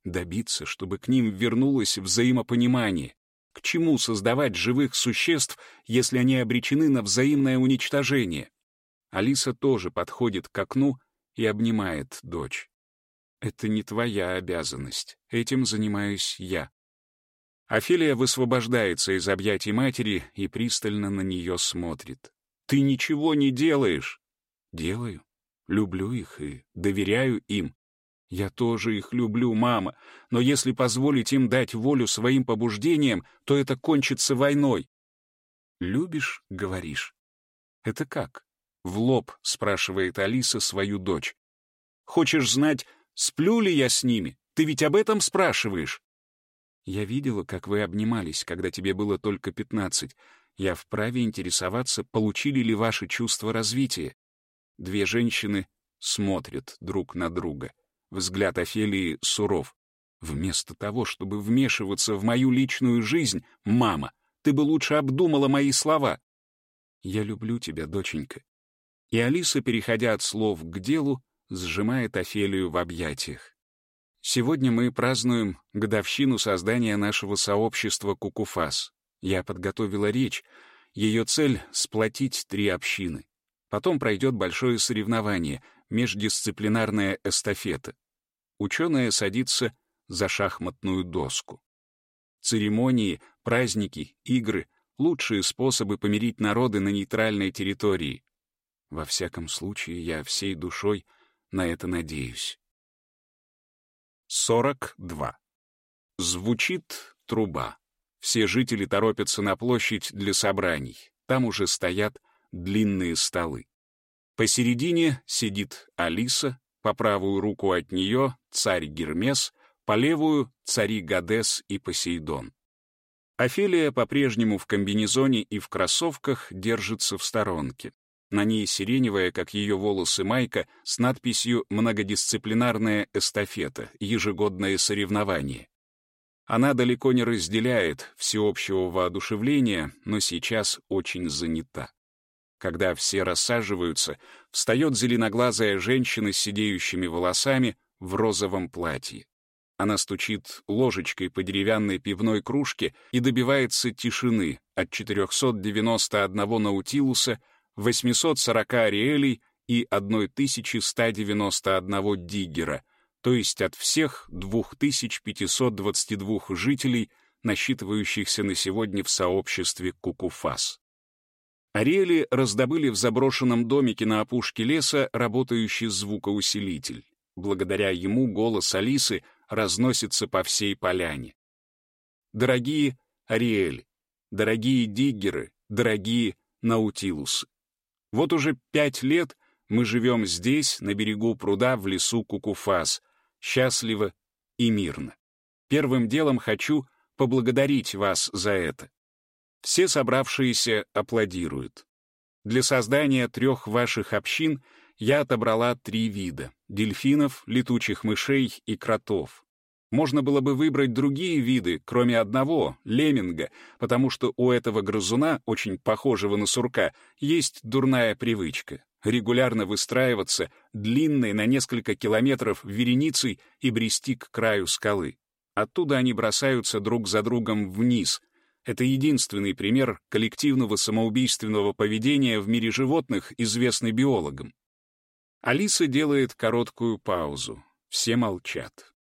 Добиться, чтобы к ним вернулось взаимопонимание. К чему создавать живых существ, если они обречены на взаимное уничтожение? Алиса тоже подходит к окну и обнимает дочь. Это не твоя обязанность. Этим занимаюсь я. Офелия высвобождается из объятий матери и пристально на нее смотрит. «Ты ничего не делаешь!» «Делаю. Люблю их и доверяю им. Я тоже их люблю, мама, но если позволить им дать волю своим побуждениям, то это кончится войной. Любишь, говоришь. Это как? В лоб спрашивает Алиса свою дочь. Хочешь знать, сплю ли я с ними? Ты ведь об этом спрашиваешь?» «Я видела, как вы обнимались, когда тебе было только пятнадцать. Я вправе интересоваться, получили ли ваши чувства развития». Две женщины смотрят друг на друга. Взгляд Офелии суров. Вместо того, чтобы вмешиваться в мою личную жизнь, мама, ты бы лучше обдумала мои слова. Я люблю тебя, доченька. И Алиса, переходя от слов к делу, сжимает Офелию в объятиях. Сегодня мы празднуем годовщину создания нашего сообщества Кукуфас. Я подготовила речь. Ее цель — сплотить три общины. Потом пройдет большое соревнование, междисциплинарная эстафета. Ученая садится за шахматную доску. Церемонии, праздники, игры — лучшие способы помирить народы на нейтральной территории. Во всяком случае, я всей душой на это надеюсь. 42. Звучит труба. Все жители торопятся на площадь для собраний. Там уже стоят длинные столы. Посередине сидит Алиса, по правую руку от нее царь Гермес, по левую — цари Гадес и Посейдон. Офелия по-прежнему в комбинезоне и в кроссовках держится в сторонке. На ней сиреневая, как ее волосы, майка с надписью «Многодисциплинарная эстафета. Ежегодное соревнование». Она далеко не разделяет всеобщего воодушевления, но сейчас очень занята. Когда все рассаживаются, встает зеленоглазая женщина с сидеющими волосами в розовом платье. Она стучит ложечкой по деревянной пивной кружке и добивается тишины от 491 наутилуса, 840 ариэлей и 1191 диггера, то есть от всех 2522 жителей, насчитывающихся на сегодня в сообществе Кукуфас. Ариэли раздобыли в заброшенном домике на опушке леса работающий звукоусилитель. Благодаря ему голос Алисы разносится по всей поляне. Дорогие Ариэли, дорогие диггеры, дорогие Наутилусы. Вот уже пять лет мы живем здесь, на берегу пруда в лесу Кукуфас, счастливо и мирно. Первым делом хочу поблагодарить вас за это. Все собравшиеся аплодируют. Для создания трех ваших общин я отобрала три вида — дельфинов, летучих мышей и кротов. Можно было бы выбрать другие виды, кроме одного — лемминга, потому что у этого грызуна, очень похожего на сурка, есть дурная привычка — регулярно выстраиваться длинной на несколько километров вереницей и брести к краю скалы. Оттуда они бросаются друг за другом вниз, это единственный пример коллективного самоубийственного поведения в мире животных, известный биологам. Алиса делает короткую паузу. Все молчат.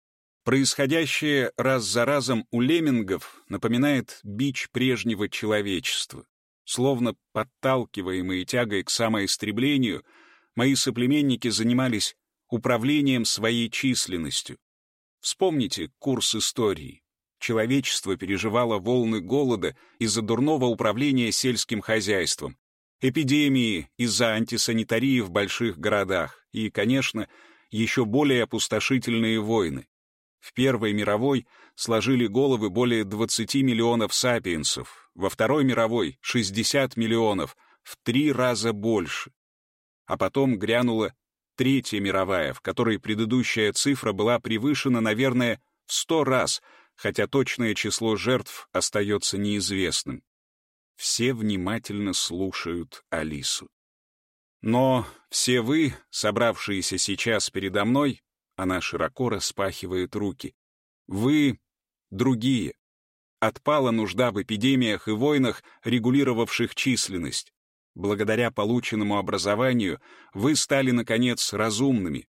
Происходящее раз за разом у леммингов напоминает бич прежнего человечества. Словно подталкиваемые тягой к самоистреблению, мои соплеменники занимались управлением своей численностью. Вспомните курс истории. Человечество переживало волны голода из-за дурного управления сельским хозяйством, эпидемии из-за антисанитарии в больших городах и, конечно, еще более опустошительные войны. В Первой мировой сложили головы более 20 миллионов сапиенсов, во Второй мировой — 60 миллионов, в три раза больше. А потом грянула Третья мировая, в которой предыдущая цифра была превышена, наверное, в сто раз — хотя точное число жертв остается неизвестным. Все внимательно слушают Алису. Но все вы, собравшиеся сейчас передо мной, она широко распахивает руки, вы другие. Отпала нужда в эпидемиях и войнах, регулировавших численность. Благодаря полученному образованию вы стали, наконец, разумными.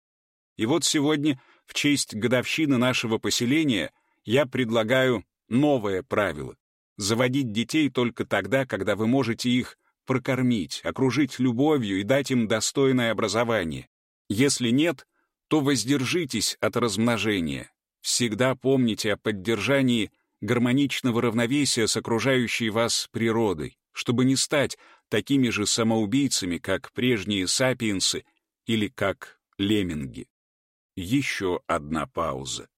И вот сегодня, в честь годовщины нашего поселения, я предлагаю новое правило — заводить детей только тогда, когда вы можете их прокормить, окружить любовью и дать им достойное образование. Если нет, то воздержитесь от размножения. Всегда помните о поддержании гармоничного равновесия с окружающей вас природой, чтобы не стать такими же самоубийцами, как прежние сапиенсы или как лемминги. еще одна пауза.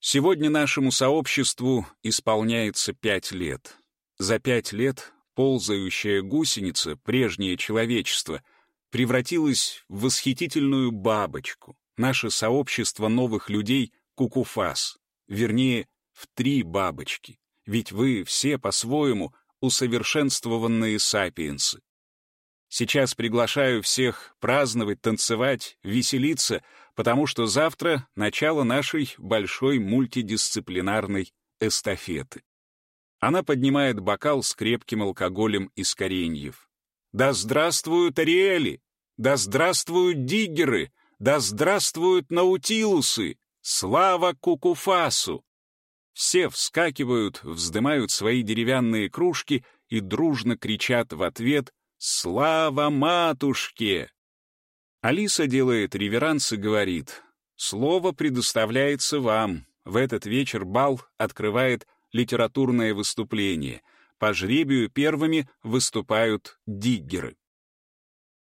Сегодня нашему сообществу исполняется пять лет. За пять лет ползающая гусеница, прежнее человечество, превратилась в восхитительную бабочку, наше сообщество новых людей — кукуфас, вернее, в три бабочки, ведь вы все по-своему усовершенствованные сапиенсы. Сейчас приглашаю всех праздновать, танцевать, веселиться, потому что завтра начало нашей большой мультидисциплинарной эстафеты. Она поднимает бокал с крепким алкоголем из кореньев. «Да здравствуют Ариэли! Да здравствуют Диггеры! Да здравствуют Наутилусы! Слава Кукуфасу!» Все вскакивают, вздымают свои деревянные кружки и дружно кричат в ответ «Слава матушке!». Алиса делает реверанс и говорит «Слово предоставляется вам. В этот вечер бал открывает литературное выступление. По жребию первыми выступают диггеры».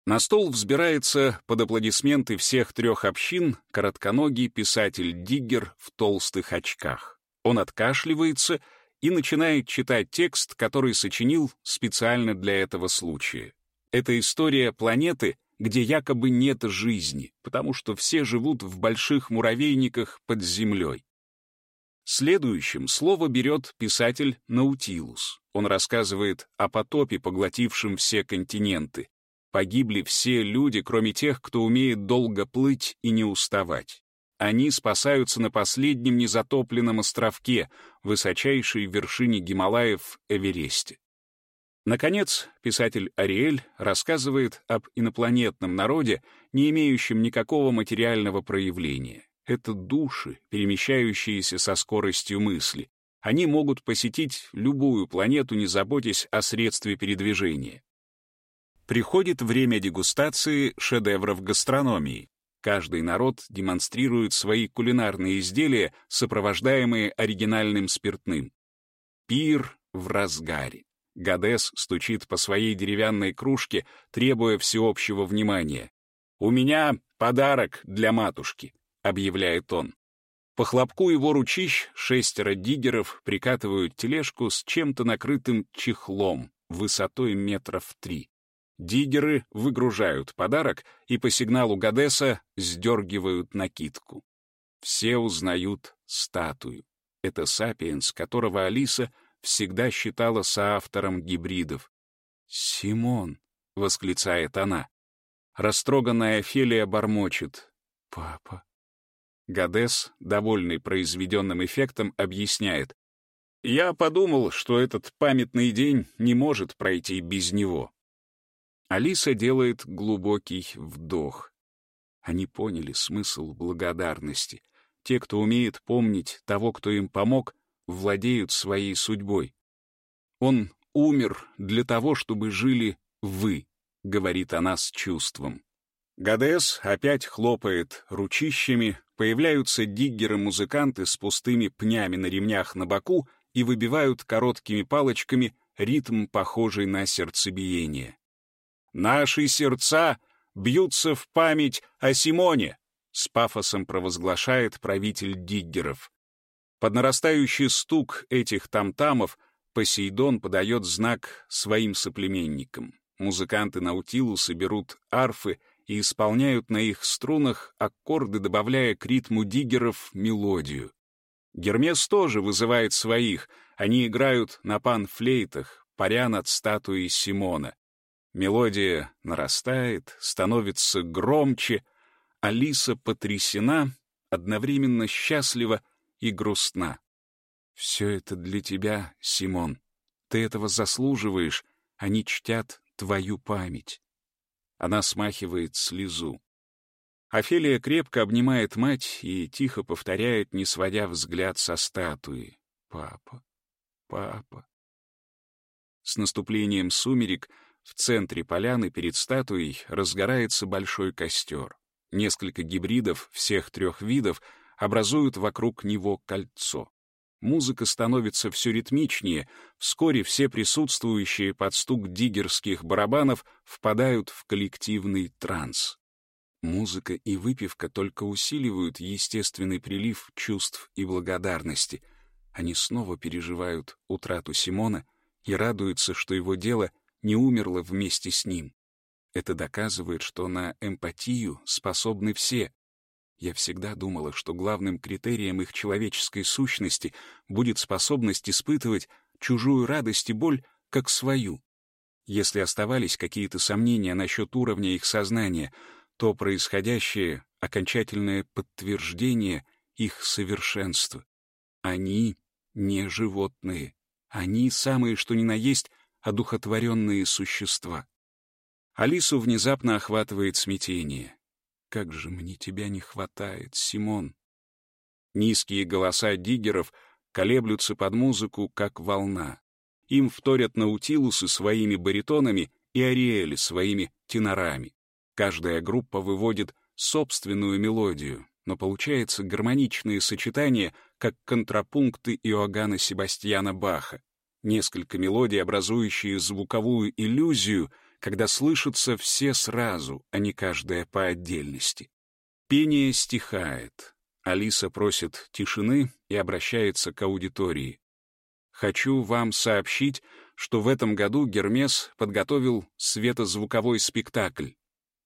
На стол взбирается под аплодисменты всех трех общин коротконогий писатель-диггер в толстых очках. Он откашливается и начинает читать текст, который сочинил специально для этого случая. Это история планеты, где якобы нет жизни, потому что все живут в больших муравейниках под землей. Следующим слово берет писатель Наутилус. Он рассказывает о потопе, поглотившем все континенты. Погибли все люди, кроме тех, кто умеет долго плыть и не уставать. Они спасаются на последнем незатопленном островке, высочайшей вершине Гималаев Эвересте. Наконец, писатель Ариэль рассказывает об инопланетном народе, не имеющем никакого материального проявления. Это души, перемещающиеся со скоростью мысли. Они могут посетить любую планету, не заботясь о средстве передвижения. Приходит время дегустации шедевров гастрономии. Каждый народ демонстрирует свои кулинарные изделия, сопровождаемые оригинальным спиртным. Пир в разгаре. Гадес стучит по своей деревянной кружке, требуя всеобщего внимания. «У меня подарок для матушки», — объявляет он. По хлопку его ручищ шестеро диггеров прикатывают тележку с чем-то накрытым чехлом высотой метров три. Диггеры выгружают подарок и по сигналу Гадеса сдергивают накидку. Все узнают статую. Это сапиенс, которого Алиса всегда считала соавтором гибридов. «Симон!» — восклицает она. Растроганная Офелия бормочет. «Папа!» Гадес, довольный произведенным эффектом, объясняет. «Я подумал, что этот памятный день не может пройти без него. Алиса делает глубокий вдох. Они поняли смысл благодарности. Те, кто умеет помнить того, кто им помог, владеют своей судьбой. Он умер для того, чтобы жили вы, говорит она с чувством. Гадес опять хлопает ручищами, появляются диггеры-музыканты с пустыми пнями на ремнях на боку и выбивают короткими палочками ритм, похожий на сердцебиение. Наши сердца бьются в память о Симоне, с пафосом провозглашает правитель диггеров. Под нарастающий стук этих тамтамов Посейдон подает знак своим соплеменникам. Музыканты Наутилуса берут арфы и исполняют на их струнах аккорды, добавляя к ритму диггеров мелодию. Гермес тоже вызывает своих, они играют на панфлейтах, паря над статуей Симона. Мелодия нарастает, становится громче. Алиса потрясена, одновременно счастлива и грустна. «Все это для тебя, Симон. Ты этого заслуживаешь. Они чтят твою память». Она смахивает слезу. Офелия крепко обнимает мать и тихо повторяет, не сводя взгляд со статуи. «Папа, папа». С наступлением сумерек — в центре поляны перед статуей разгорается большой костер. Несколько гибридов всех трех видов образуют вокруг него кольцо. Музыка становится все ритмичнее, вскоре все присутствующие под стук диггерских барабанов впадают в коллективный транс. Музыка и выпивка только усиливают естественный прилив чувств и благодарности. Они снова переживают утрату Симона и радуются, что его дело не умерло вместе с ним. Это доказывает, что на эмпатию способны все. Я всегда думала, что главным критерием их человеческой сущности будет способность испытывать чужую радость и боль как свою. Если оставались какие-то сомнения насчет уровня их сознания — то происходящее — окончательное подтверждение их совершенства. Они не животные. Они самые, что ни на есть, одухотворенные существа. Алису внезапно охватывает смятение. «Как же мне тебя не хватает, Симон!» Низкие голоса диггеров колеблются под музыку, как волна. Им вторят наутилусы своими баритонами и ариэли своими тенорами. Каждая группа выводит собственную мелодию, но получается гармоничные сочетания, как контрапункты Иоганна Себастьяна Баха. Несколько мелодий, образующие звуковую иллюзию, когда слышатся все сразу, а не каждая по отдельности. Пение стихает. Алиса просит тишины и обращается к аудитории. «Хочу вам сообщить, что в этом году Гермес подготовил светозвуковой спектакль.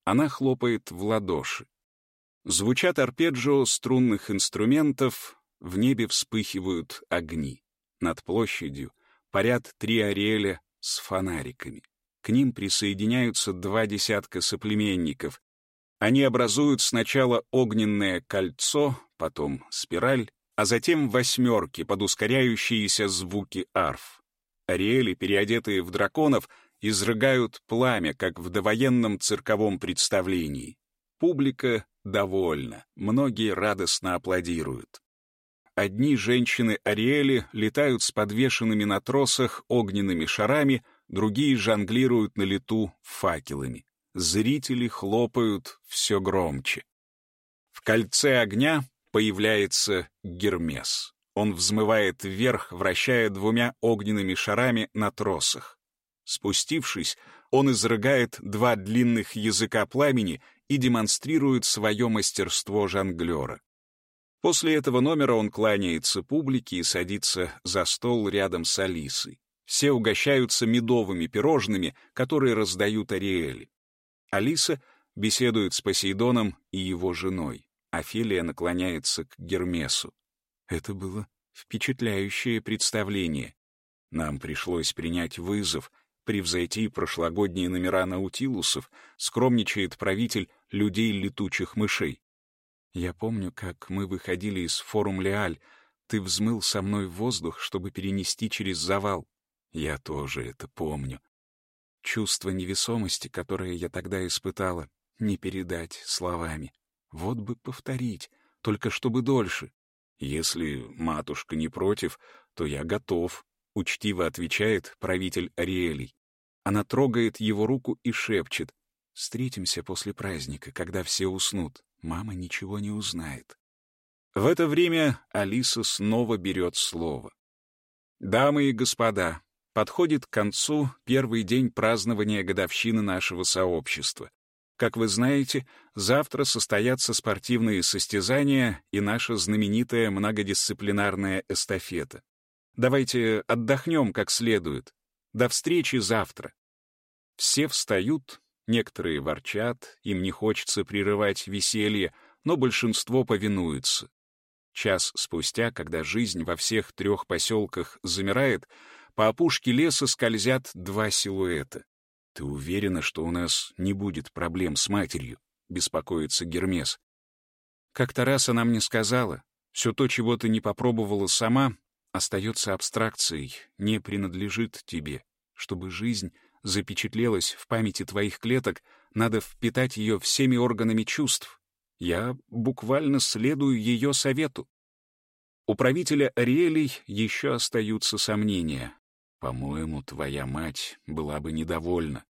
Она хлопает в ладоши. Звучат арпеджио струнных инструментов, в небе вспыхивают огни. Над площадью парят три ариэля с фонариками. К ним присоединяются два десятка соплеменников. Они образуют сначала огненное кольцо, потом спираль, а затем восьмерки под ускоряющиеся звуки арф. Ариэли, переодетые в драконов, изрыгают пламя, как в довоенном цирковом представлении. Публика довольна, многие радостно аплодируют. Одни женщины-ариэли летают с подвешенными на тросах огненными шарами, другие жонглируют на лету факелами. Зрители хлопают все громче. В кольце огня появляется Гермес. Он взмывает вверх, вращая двумя огненными шарами на тросах. Спустившись, он изрыгает два длинных языка пламени и демонстрирует свое мастерство жонглера. После этого номера он кланяется публике и садится за стол рядом с Алисой. Все угощаются медовыми пирожными, которые раздают Ариэли. Алиса беседует с Посейдоном и его женой. Офелия наклоняется к Гермесу. Это было впечатляющее представление. Нам пришлось принять вызов — превзойти прошлогодние номера наутилусов, скромничает правитель людей-летучих мышей. Я помню, как мы выходили из форум Леаль, ты взмыл со мной в воздух, чтобы перенести через завал. Я тоже это помню. Чувство невесомости, которое я тогда испытала, не передать словами. Вот бы повторить, только чтобы дольше. Если матушка не против, то я готов, — учтиво отвечает правитель Ариэлей. Она трогает его руку и шепчет. «Встретимся после праздника, когда все уснут. Мама ничего не узнает». В это время Алиса снова берет слово. «Дамы и господа, подходит к концу первый день празднования годовщины нашего сообщества. Как вы знаете, завтра состоятся спортивные состязания и наша знаменитая многодисциплинарная эстафета. Давайте отдохнем как следует. До встречи завтра. Все встают, некоторые ворчат, им не хочется прерывать веселье, но большинство повинуется. Час спустя, когда жизнь во всех трех поселках замирает, по опушке леса скользят два силуэта. «Ты уверена, что у нас не будет проблем с матерью?» — беспокоится Гермес. «Как-то раз она мне сказала, все то, чего ты не попробовала сама, остается абстракцией, не принадлежит тебе. Чтобы жизнь запечатлелась в памяти твоих клеток, надо впитать ее всеми органами чувств. Я буквально следую ее совету. У правителя Ариэлей еще остаются сомнения. По-моему, твоя мать была бы недовольна.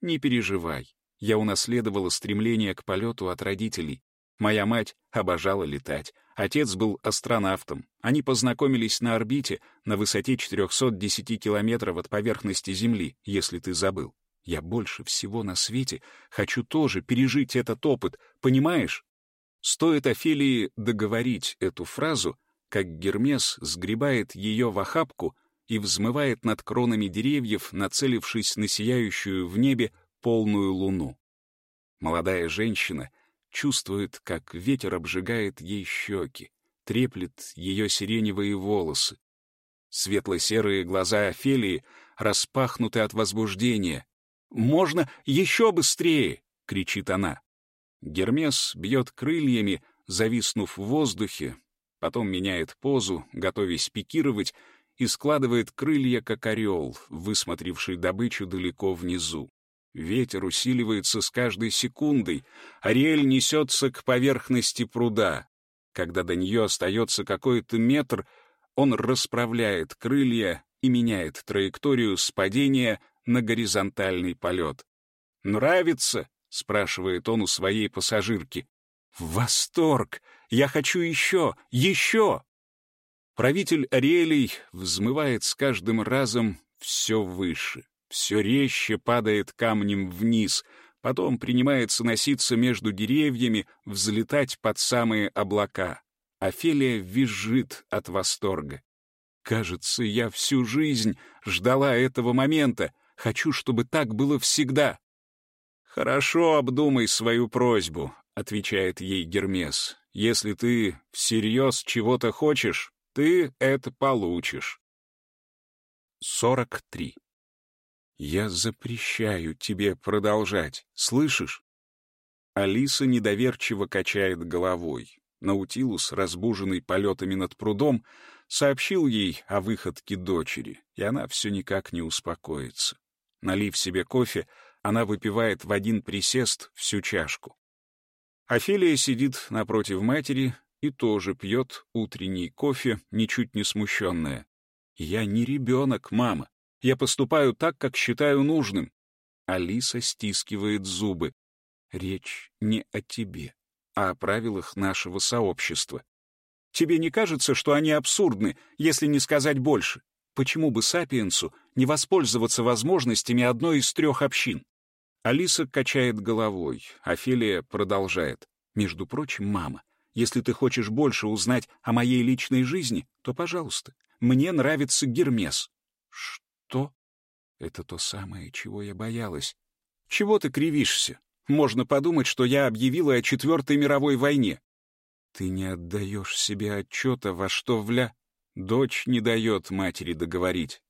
Не переживай. Я унаследовала стремление к полету от родителей. Моя мать обожала летать, Отец был астронавтом. Они познакомились на орбите на высоте 410 километров от поверхности Земли, если ты забыл. Я больше всего на свете хочу тоже пережить этот опыт, понимаешь? Стоит Офелии договорить эту фразу, как Гермес сгребает ее в охапку и взмывает над кронами деревьев, нацелившись на сияющую в небе полную луну. Молодая женщина чувствует, как ветер обжигает ей щеки, треплет ее сиреневые волосы. Светло-серые глаза Офелии распахнуты от возбуждения. «Можно еще быстрее!» — кричит она. Гермес бьет крыльями, зависнув в воздухе, потом меняет позу, готовясь пикировать, и складывает крылья, как орел, высмотревший добычу далеко внизу. Ветер усиливается с каждой секундой. Ариэль несется к поверхности пруда. Когда до нее остается какой-то метр, он расправляет крылья и меняет траекторию с падения на горизонтальный полет. «Нравится?» — спрашивает он у своей пассажирки. «Восторг! Я хочу еще! Еще!» Правитель Ариэлей взмывает с каждым разом все выше, все резче падает камнем вниз, потом принимается носиться между деревьями, взлетать под самые облака. Офелия визжит от восторга. «Кажется, я всю жизнь ждала этого момента. Хочу, чтобы так было всегда». «Хорошо обдумай свою просьбу», — отвечает ей Гермес. «Если ты всерьез чего-то хочешь, ты это получишь». 43. «Я запрещаю тебе продолжать, слышишь?» Алиса недоверчиво качает головой. Наутилус, разбуженный полетами над прудом, сообщил ей о выходке дочери, и она все никак не успокоится. Налив себе кофе, она выпивает в один присест всю чашку. Офелия сидит напротив матери и тоже пьет утренний кофе, ничуть не смущенная. «Я не ребенок, мама. Я поступаю так, как считаю нужным». Алиса стискивает зубы. «Речь не о тебе а о правилах нашего сообщества. Тебе не кажется, что они абсурдны, если не сказать больше? Почему бы сапиенсу не воспользоваться возможностями одной из трех общин? Алиса качает головой, Офелия продолжает. Между прочим, мама, если ты хочешь больше узнать о моей личной жизни, то, пожалуйста, мне нравится Гермес. Что? Это то самое, чего я боялась. Чего ты кривишься? Можно подумать, что я объявила о Четвертой мировой войне. Ты не отдаешь себе отчета, во что вля... Дочь не дает матери договорить.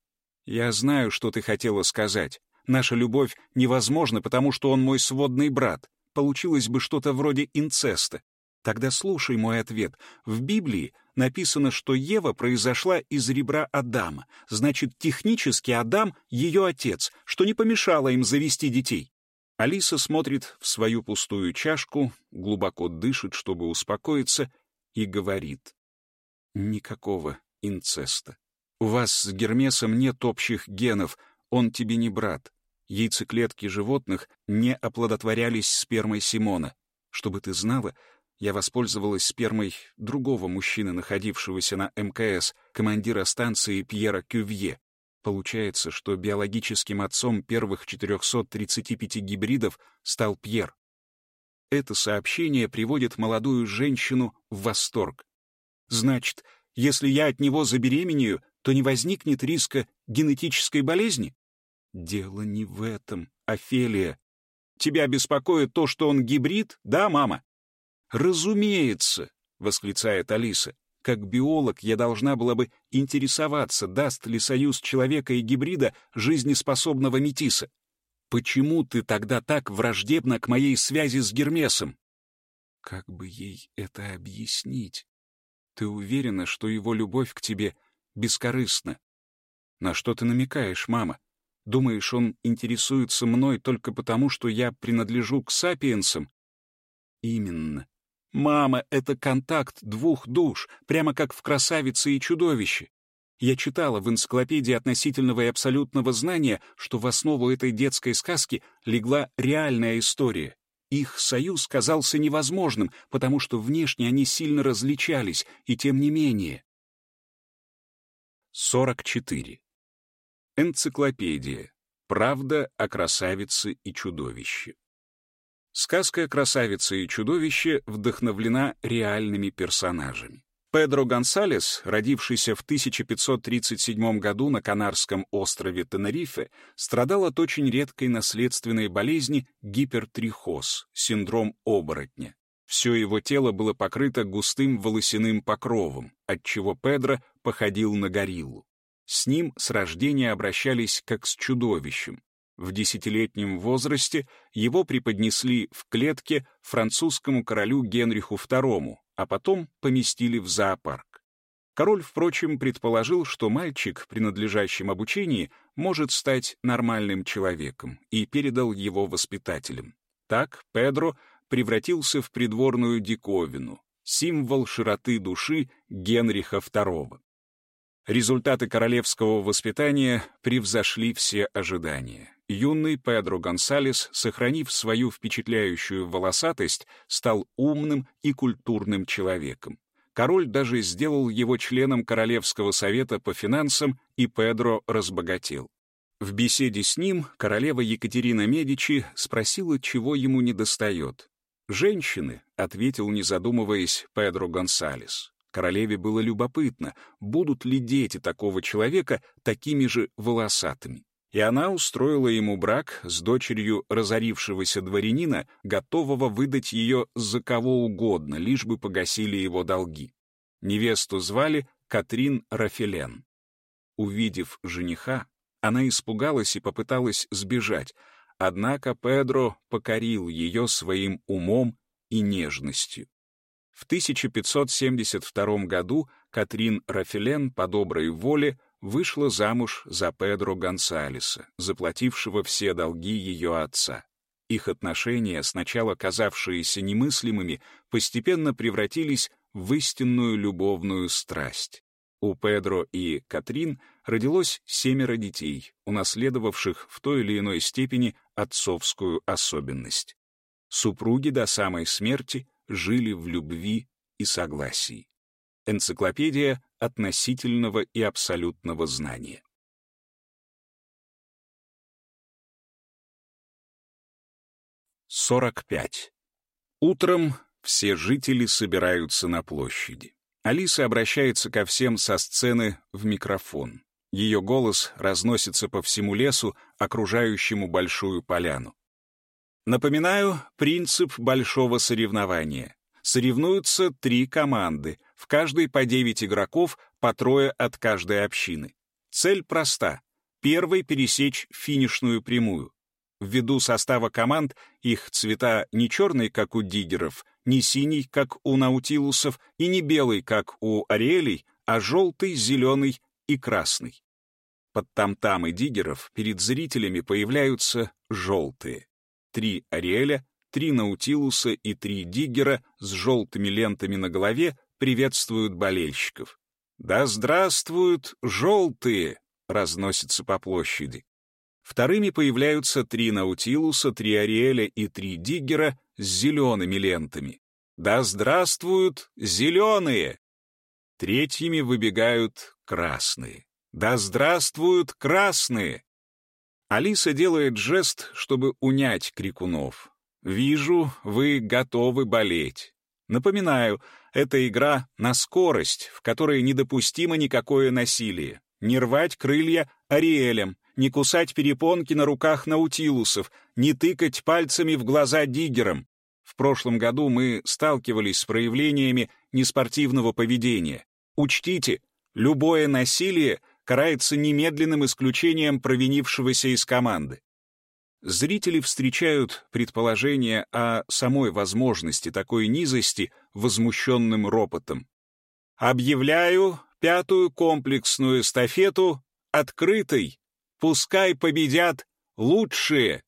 Я знаю, что ты хотела сказать. Наша любовь невозможна, потому что он мой сводный брат. Получилось бы что-то вроде инцеста. Тогда слушай мой ответ. В Библии написано, что Ева произошла из ребра Адама. Значит, технически Адам — ее отец, что не помешало им завести детей. Алиса смотрит в свою пустую чашку, глубоко дышит, чтобы успокоиться, и говорит. «Никакого инцеста. У вас с Гермесом нет общих генов, он тебе не брат. Яйцеклетки животных не оплодотворялись спермой Симона. Чтобы ты знала, я воспользовалась спермой другого мужчины, находившегося на МКС, командира станции Пьера Кювье. Получается, что биологическим отцом первых 435 гибридов стал Пьер. Это сообщение приводит молодую женщину в восторг. Значит, если я от него забеременею, то не возникнет риска генетической болезни? Дело не в этом, Офелия. Тебя беспокоит то, что он гибрид, да, мама? Разумеется, восклицает Алиса. Как биолог я должна была бы интересоваться, даст ли союз человека и гибрида жизнеспособного метиса. Почему ты тогда так враждебна к моей связи с Гермесом? Как бы ей это объяснить? Ты уверена, что его любовь к тебе бескорыстна? На что ты намекаешь, мама? Думаешь, он интересуется мной только потому, что я принадлежу к сапиенсам? Именно. Мама — это контакт двух душ, прямо как в «Красавице и чудовище». Я читала в энциклопедии относительного и абсолютного знания, что в основу этой детской сказки легла реальная история. Их союз казался невозможным, потому что внешне они сильно различались, и тем не менее. 44. Энциклопедия. Правда о красавице и чудовище. Сказка «Красавица и чудовище» вдохновлена реальными персонажами. Педро Гонсалес, родившийся в 1537 году на Канарском острове Тенерифе, страдал от очень редкой наследственной болезни гипертрихоз, синдром оборотня. Все его тело было покрыто густым волосяным покровом, отчего Педро походил на гориллу. С ним с рождения обращались как с чудовищем. В десятилетнем возрасте его преподнесли в клетке французскому королю Генриху II, а потом поместили в зоопарк. Король, впрочем, предположил, что мальчик, принадлежащим обучении, может стать нормальным человеком, и передал его воспитателям. Так Педро превратился в придворную диковину, символ широты души Генриха II. Результаты королевского воспитания превзошли все ожидания. Юный Педро Гонсалес, сохранив свою впечатляющую волосатость, стал умным и культурным человеком. Король даже сделал его членом Королевского совета по финансам, и Педро разбогател. В беседе с ним королева Екатерина Медичи спросила, чего ему недостает. «Женщины», — ответил, не задумываясь, Педро Гонсалес. Королеве было любопытно, будут ли дети такого человека такими же волосатыми. И она устроила ему брак с дочерью разорившегося дворянина, готового выдать ее за кого угодно, лишь бы погасили его долги. Невесту звали Катрин Рафелен. Увидев жениха, она испугалась и попыталась сбежать, однако Педро покорил ее своим умом и нежностью. В 1572 году Катрин Рафелен по доброй воле вышла замуж за Педро Гонсалеса, заплатившего все долги ее отца. Их отношения, сначала казавшиеся немыслимыми, постепенно превратились в истинную любовную страсть. У Педро и Катрин родилось семеро детей, унаследовавших в той или иной степени отцовскую особенность. Супруги до самой смерти жили в любви и согласии. Энциклопедия относительного и абсолютного знания. Сорок пять. Утром все жители собираются на площади. Алиса обращается ко всем со сцены в микрофон. Ее голос разносится по всему лесу, окружающему большую поляну. Напоминаю принцип большого соревнования. Соревнуются три команды, в каждой по девять игроков, по трое от каждой общины. Цель проста. Первый — пересечь финишную прямую. Ввиду состава команд их цвета не черный, как у диггеров, не синий, как у наутилусов, и не белый, как у ариэлей, а желтый, зеленый и красный. Под там-там и диггеров перед зрителями появляются желтые три Ариэля, три Наутилуса и три Диггера с желтыми лентами на голове приветствуют болельщиков. «Да здравствуют желтые!» — разносится по площади. Вторыми появляются три Наутилуса, три Ариэля и три Диггера с зелеными лентами. «Да здравствуют зеленые!» Третьими выбегают красные. «Да здравствуют красные!» Алиса делает жест, чтобы унять крикунов. «Вижу, вы готовы болеть». Напоминаю, это игра на скорость, в которой недопустимо никакое насилие. Не рвать крылья ариэлем, не кусать перепонки на руках наутилусов, не тыкать пальцами в глаза диггерам. В прошлом году мы сталкивались с проявлениями неспортивного поведения. Учтите, любое насилие карается немедленным исключением провинившегося из команды. Зрители встречают предположение о самой возможности такой низости возмущенным ропотом. «Объявляю пятую комплексную эстафету открытой. Пускай победят лучшие!»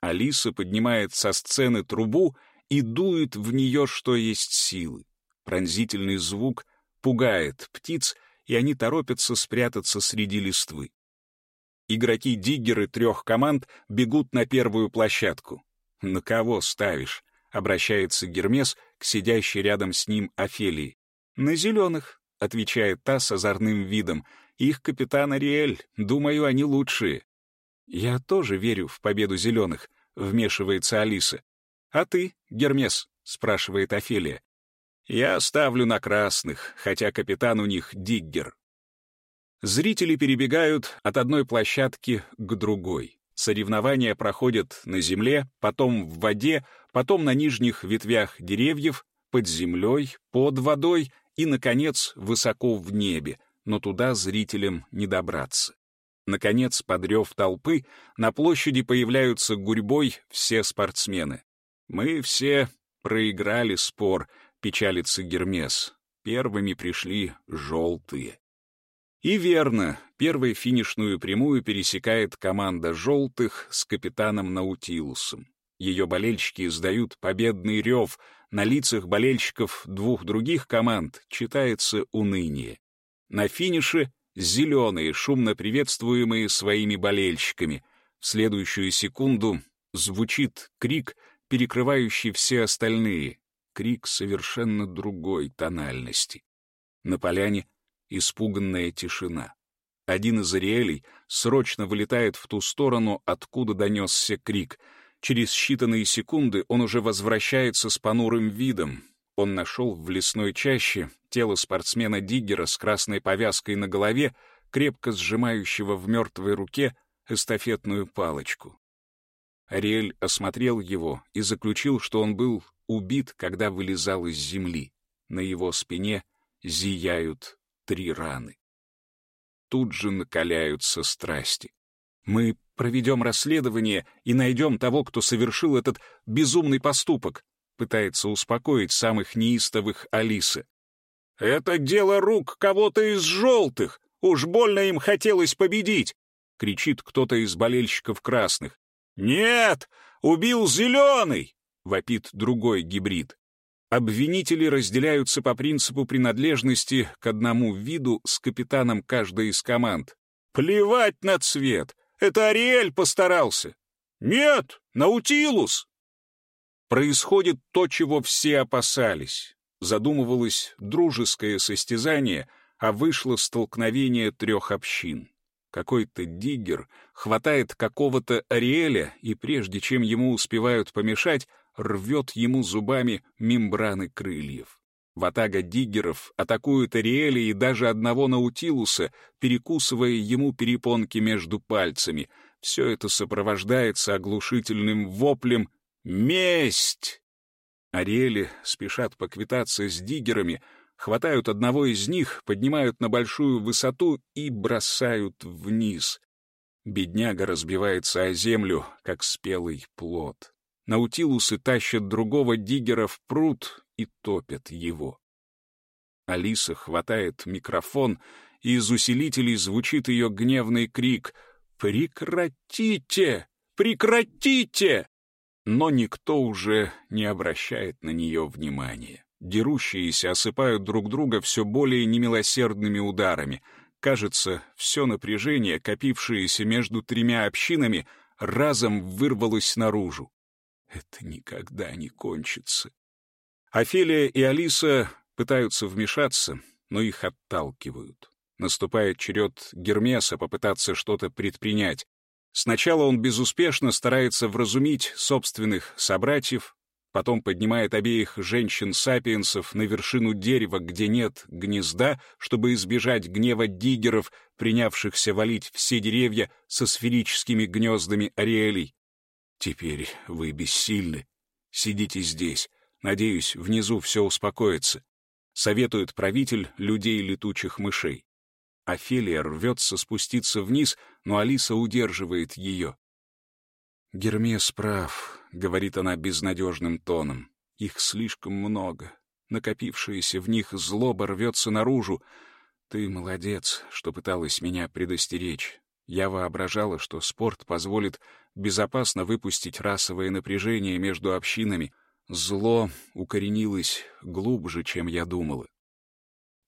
Алиса поднимает со сцены трубу и дует в нее, что есть силы. Пронзительный звук пугает птиц, и они торопятся спрятаться среди листвы. Игроки-диггеры трех команд бегут на первую площадку. «На кого ставишь?» — обращается Гермес к сидящей рядом с ним Офелии. «На зеленых», — отвечает та с озорным видом. «Их капитан Ариэль, думаю, они лучшие». «Я тоже верю в победу зеленых», — вмешивается Алиса. «А ты, Гермес?» — спрашивает Офелия. «Я ставлю на красных, хотя капитан у них Диггер». Зрители перебегают от одной площадки к другой. Соревнования проходят на земле, потом в воде, потом на нижних ветвях деревьев, под землей, под водой и, наконец, высоко в небе, но туда зрителям не добраться. Наконец, подрев толпы, на площади появляются гурьбой все спортсмены. «Мы все проиграли спор», — печалится Гермес. Первыми пришли желтые. И верно, первой финишную прямую пересекает команда «желтых» с капитаном Наутилусом. Ее болельщики издают победный рев, на лицах болельщиков двух других команд читается уныние. На финише — зеленые, шумно приветствуемые своими болельщиками. В следующую секунду звучит крик, перекрывающий все остальные. Крик совершенно другой тональности. На поляне — испуганная тишина. Один из Ариэлей срочно вылетает в ту сторону, откуда донесся крик. Через считанные секунды он уже возвращается с понурым видом. Он нашел в лесной чаще тело спортсмена Диггера с красной повязкой на голове, крепко сжимающего в мертвой руке эстафетную палочку. Ариэль осмотрел его и заключил, что он был убит, когда вылезал из земли. На его спине зияют три раны. Тут же накаляются страсти. Мы проведем расследование и найдем того, кто совершил этот безумный поступок, пытается успокоить самых неистовых Алиса. «Это дело рук кого-то из желтых! Уж больно им хотелось победить!» — кричит кто-то из болельщиков красных. «Нет! Убил зеленый!» — вопит другой гибрид. Обвинители разделяются по принципу принадлежности к одному виду с капитаном каждой из команд. Плевать на цвет! Это Ариэль постарался! Нет, Наутилус! Происходит то, чего все опасались. Задумывалось дружеское состязание, а вышло столкновение трех общин. Какой-то диггер хватает какого-то Ариэля, и прежде чем ему успевают помешать, рвет ему зубами мембраны крыльев. Ватага диггеров атакует Ариэля и даже одного Наутилуса, перекусывая ему перепонки между пальцами. Все это сопровождается оглушительным воплем «Месть!». Ариэли спешат поквитаться с диггерами, хватают одного из них, поднимают на большую высоту и бросают вниз. Бедняга разбивается о землю, как спелый плод. Наутилусы тащат другого диггера в пруд и топят его. Алиса хватает микрофон, и из усилителей звучит ее гневный крик «Прекратите! Прекратите!» Но никто уже не обращает на нее внимания. Дерущиеся осыпают друг друга все более немилосердными ударами. Кажется, все напряжение, копившееся между тремя общинами, разом вырвалось наружу. Это никогда не кончится. Офелия и Алиса пытаются вмешаться, но их отталкивают. Наступает черед Гермеса попытаться что-то предпринять. Сначала он безуспешно старается вразумить собственных собратьев, потом поднимает обеих женщин-сапиенсов на вершину дерева, где нет гнезда, чтобы избежать гнева диггеров, принявшихся валить все деревья со сферическими гнездами ариэлей. Теперь вы бессильны. Сидите здесь. Надеюсь, внизу все успокоится. Советует правитель людей летучих мышей. Офелия рвется спуститься вниз, но Алиса удерживает ее. «Гермес прав», — говорит она безнадежным тоном. «Их слишком много. Накопившееся в них злоба рвется наружу. Ты молодец, что пыталась меня предостеречь. Я воображала, что спорт позволит безопасно выпустить расовое напряжение между общинами. Зло укоренилось глубже, чем я думала.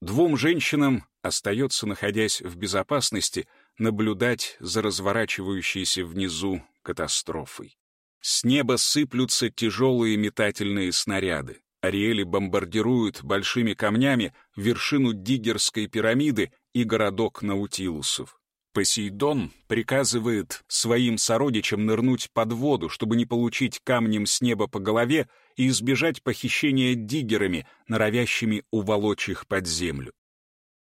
Двум женщинам остается, находясь в безопасности, наблюдать за разворачивающейся внизу катастрофой. С неба сыплются тяжелые метательные снаряды. Ариэли бомбардируют большими камнями вершину Диггерской пирамиды и городок Наутилусов. Посейдон приказывает своим сородичам нырнуть под воду, чтобы не получить камнем с неба по голове и избежать похищения диггерами, норовящими уволочь их под землю.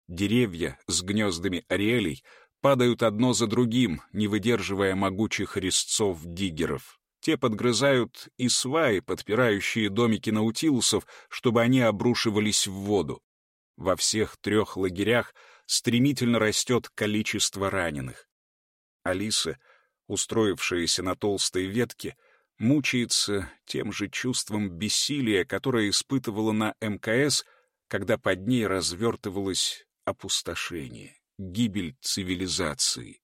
Деревья с гнездами ариэлей падают одно за другим, не выдерживая могучих резцов диггеров. Те подгрызают и сваи, подпирающие домики наутилусов, чтобы они обрушивались в воду. Во всех трех лагерях стремительно растет количество раненых. Алиса, устроившаяся на толстой ветке, мучается тем же чувством бессилия, которое испытывала на МКС, когда под ней развертывалось опустошение, гибель цивилизации.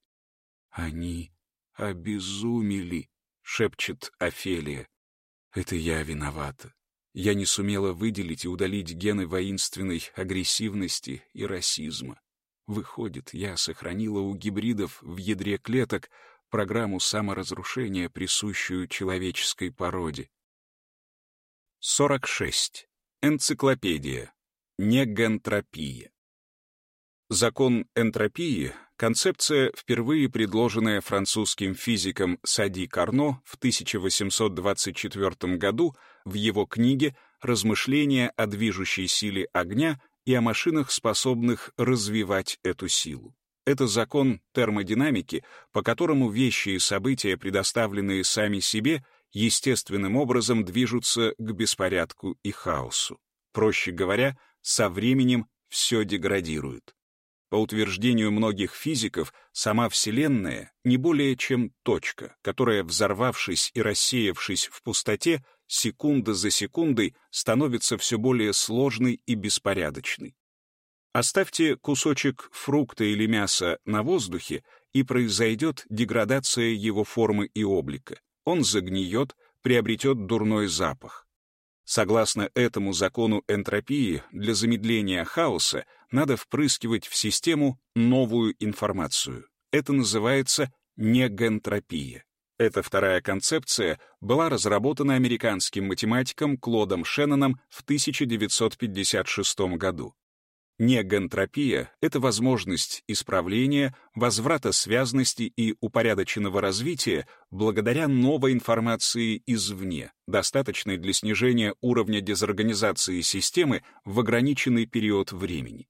Они обезумели, шепчет Офелия. Это я виновата. Я не сумела выделить и удалить гены воинственной агрессивности и расизма. Выходит, я сохранила у гибридов в ядре клеток программу саморазрушения, присущую человеческой породе. 46. Энциклопедия. Негентропия. Закон энтропии Концепция, впервые предложенная французским физиком Сади Карно в 1824 году в его книге «Размышления о движущей силе огня и о машинах, способных развивать эту силу». Это закон термодинамики, по которому вещи и события, предоставленные сами себе, естественным образом движутся к беспорядку и хаосу. Проще говоря, со временем все деградирует. По утверждению многих физиков, сама Вселенная не более чем точка, которая, взорвавшись и рассеявшись в пустоте, секунда за секундой становится все более сложной и беспорядочной. Оставьте кусочек фрукта или мяса на воздухе, и произойдет деградация его формы и облика. Он загниет, приобретет дурной запах. Согласно этому закону энтропии, для замедления хаоса надо впрыскивать в систему новую информацию. Это называется негентропия. Эта вторая концепция была разработана американским математиком Клодом Шенноном в 1956 году. Негантропия — это возможность исправления, возврата связности и упорядоченного развития благодаря новой информации извне, достаточной для снижения уровня дезорганизации системы в ограниченный период времени.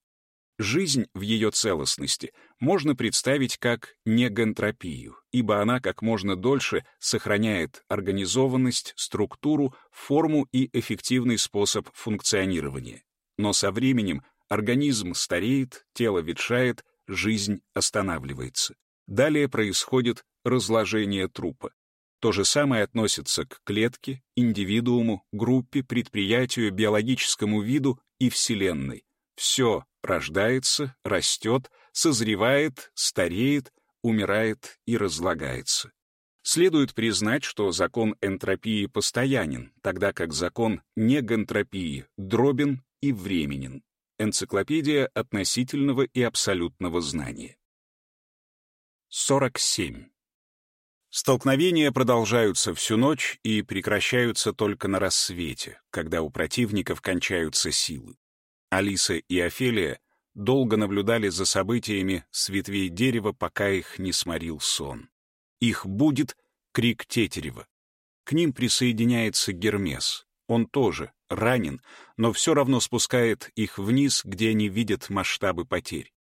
Жизнь в ее целостности можно представить как негантропию, ибо она как можно дольше сохраняет организованность, структуру, форму и эффективный способ функционирования. Но со временем Организм стареет, тело ветшает, жизнь останавливается. Далее происходит разложение трупа. То же самое относится к клетке, индивидууму, группе, предприятию, биологическому виду и Вселенной. Все рождается, растет, созревает, стареет, умирает и разлагается. Следует признать, что закон энтропии постоянен, тогда как закон негантропии дробен и временен. Энциклопедия относительного и абсолютного знания. 47. Столкновения продолжаются всю ночь и прекращаются только на рассвете, когда у противников кончаются силы. Алиса и Офелия долго наблюдали за событиями с ветвей дерева, пока их не сморил сон. Их будет крик Тетерева. К ним присоединяется Гермес. Он тоже ранен, но все равно спускает их вниз, где они видят масштабы потерь.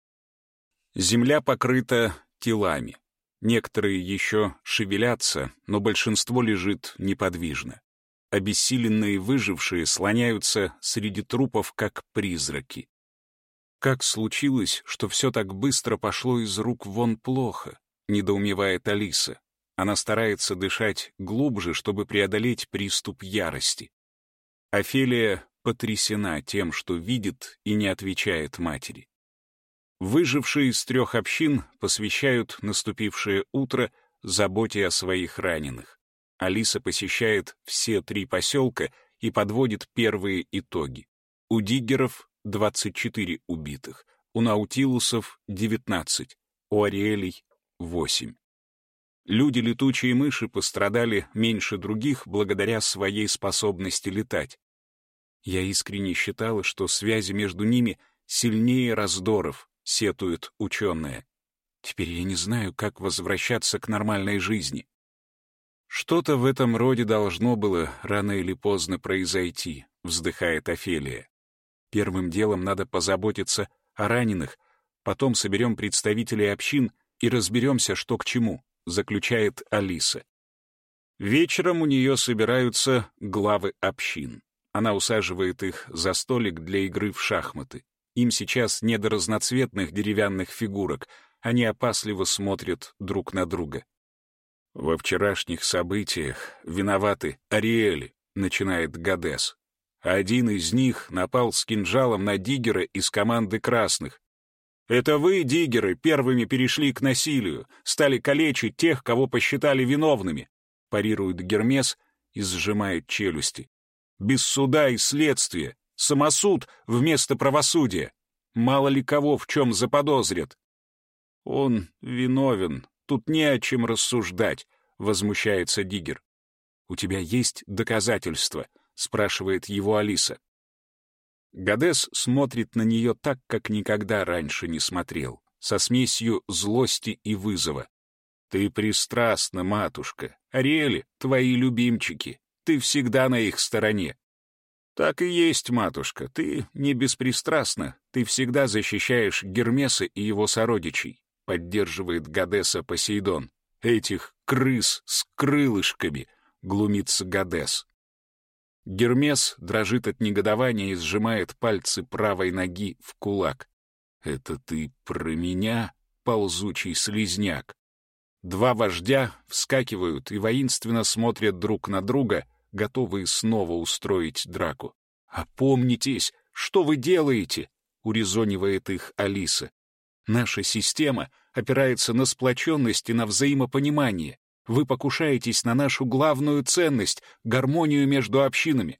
Земля покрыта телами. Некоторые еще шевелятся, но большинство лежит неподвижно. Обессиленные выжившие слоняются среди трупов, как призраки. Как случилось, что все так быстро пошло из рук вон плохо, недоумевает Алиса. Она старается дышать глубже, чтобы преодолеть приступ ярости. Офелия потрясена тем, что видит и не отвечает матери. Выжившие из трех общин посвящают наступившее утро заботе о своих раненых. Алиса посещает все три поселка и подводит первые итоги. У диггеров 24 убитых, у наутилусов 19, у ариэлей 8. Люди-летучие мыши пострадали меньше других благодаря своей способности летать. Я искренне считала, что связи между ними сильнее раздоров, сетуют ученые. Теперь я не знаю, как возвращаться к нормальной жизни. Что-то в этом роде должно было рано или поздно произойти, вздыхает Офелия. Первым делом надо позаботиться о раненых, потом соберем представителей общин и разберемся, что к чему, заключает Алиса. Вечером у нее собираются главы общин. Она усаживает их за столик для игры в шахматы. Им сейчас не до разноцветных деревянных фигурок, они опасливо смотрят друг на друга. Во вчерашних событиях виноваты Ариэли, начинает Гадес. Один из них напал с кинжалом на Диггера из команды красных. Это вы, Диггеры, первыми перешли к насилию, стали калечить тех, кого посчитали виновными, парирует Гермес и сжимает челюсти. Без суда и следствия, самосуд вместо правосудия. Мало ли кого в чем заподозрят. Он виновен, тут не о чем рассуждать, возмущается Диггер. У тебя есть доказательства? спрашивает его Алиса. Гадес смотрит на нее так, как никогда раньше не смотрел, со смесью злости и вызова. «Ты пристрастна, матушка. Ариэли — твои любимчики. Ты всегда на их стороне». «Так и есть, матушка. Ты не беспристрастна. Ты всегда защищаешь Гермеса и его сородичей», — поддерживает Гадеса Посейдон. «Этих крыс с крылышками», — глумится Гадес. Гермес дрожит от негодования и сжимает пальцы правой ноги в кулак. «Это ты про меня, ползучий слизняк?» Два вождя вскакивают и воинственно смотрят друг на друга, готовые снова устроить драку. «Опомнитесь! Что вы делаете?» — урезонивает их Алиса. «Наша система опирается на сплоченность и на взаимопонимание. Вы покушаетесь на нашу главную ценность — гармонию между общинами.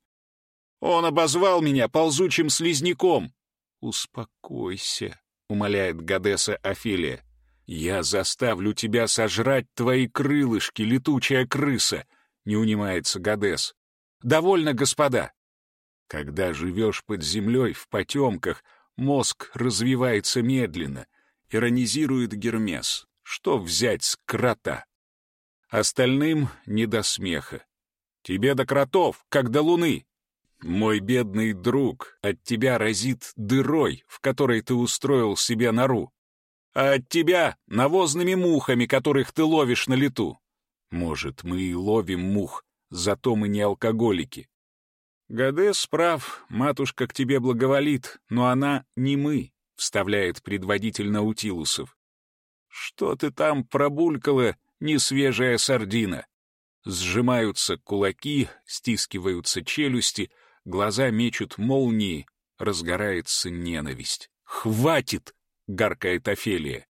Он обозвал меня ползучим слизняком. «Успокойся», — умоляет Гадеса Офелия. «Я заставлю тебя сожрать твои крылышки, летучая крыса», — не унимается Гадес. «Довольно, господа». Когда живешь под землей, в потемках, мозг развивается медленно, иронизирует Гермес. Что взять с крота? Остальным не до смеха. Тебе до кротов, как до луны. Мой бедный друг, от тебя разит дырой, в которой ты устроил себе нору а от тебя — навозными мухами, которых ты ловишь на лету. Может, мы и ловим мух, зато мы не алкоголики. Гадес прав, матушка к тебе благоволит, но она не мы, — вставляет предводитель Наутилусов. Что ты там пробулькала, несвежая сардина? Сжимаются кулаки, стискиваются челюсти, глаза мечут молнии, разгорается ненависть. «Хватит!» — гаркает Офелия.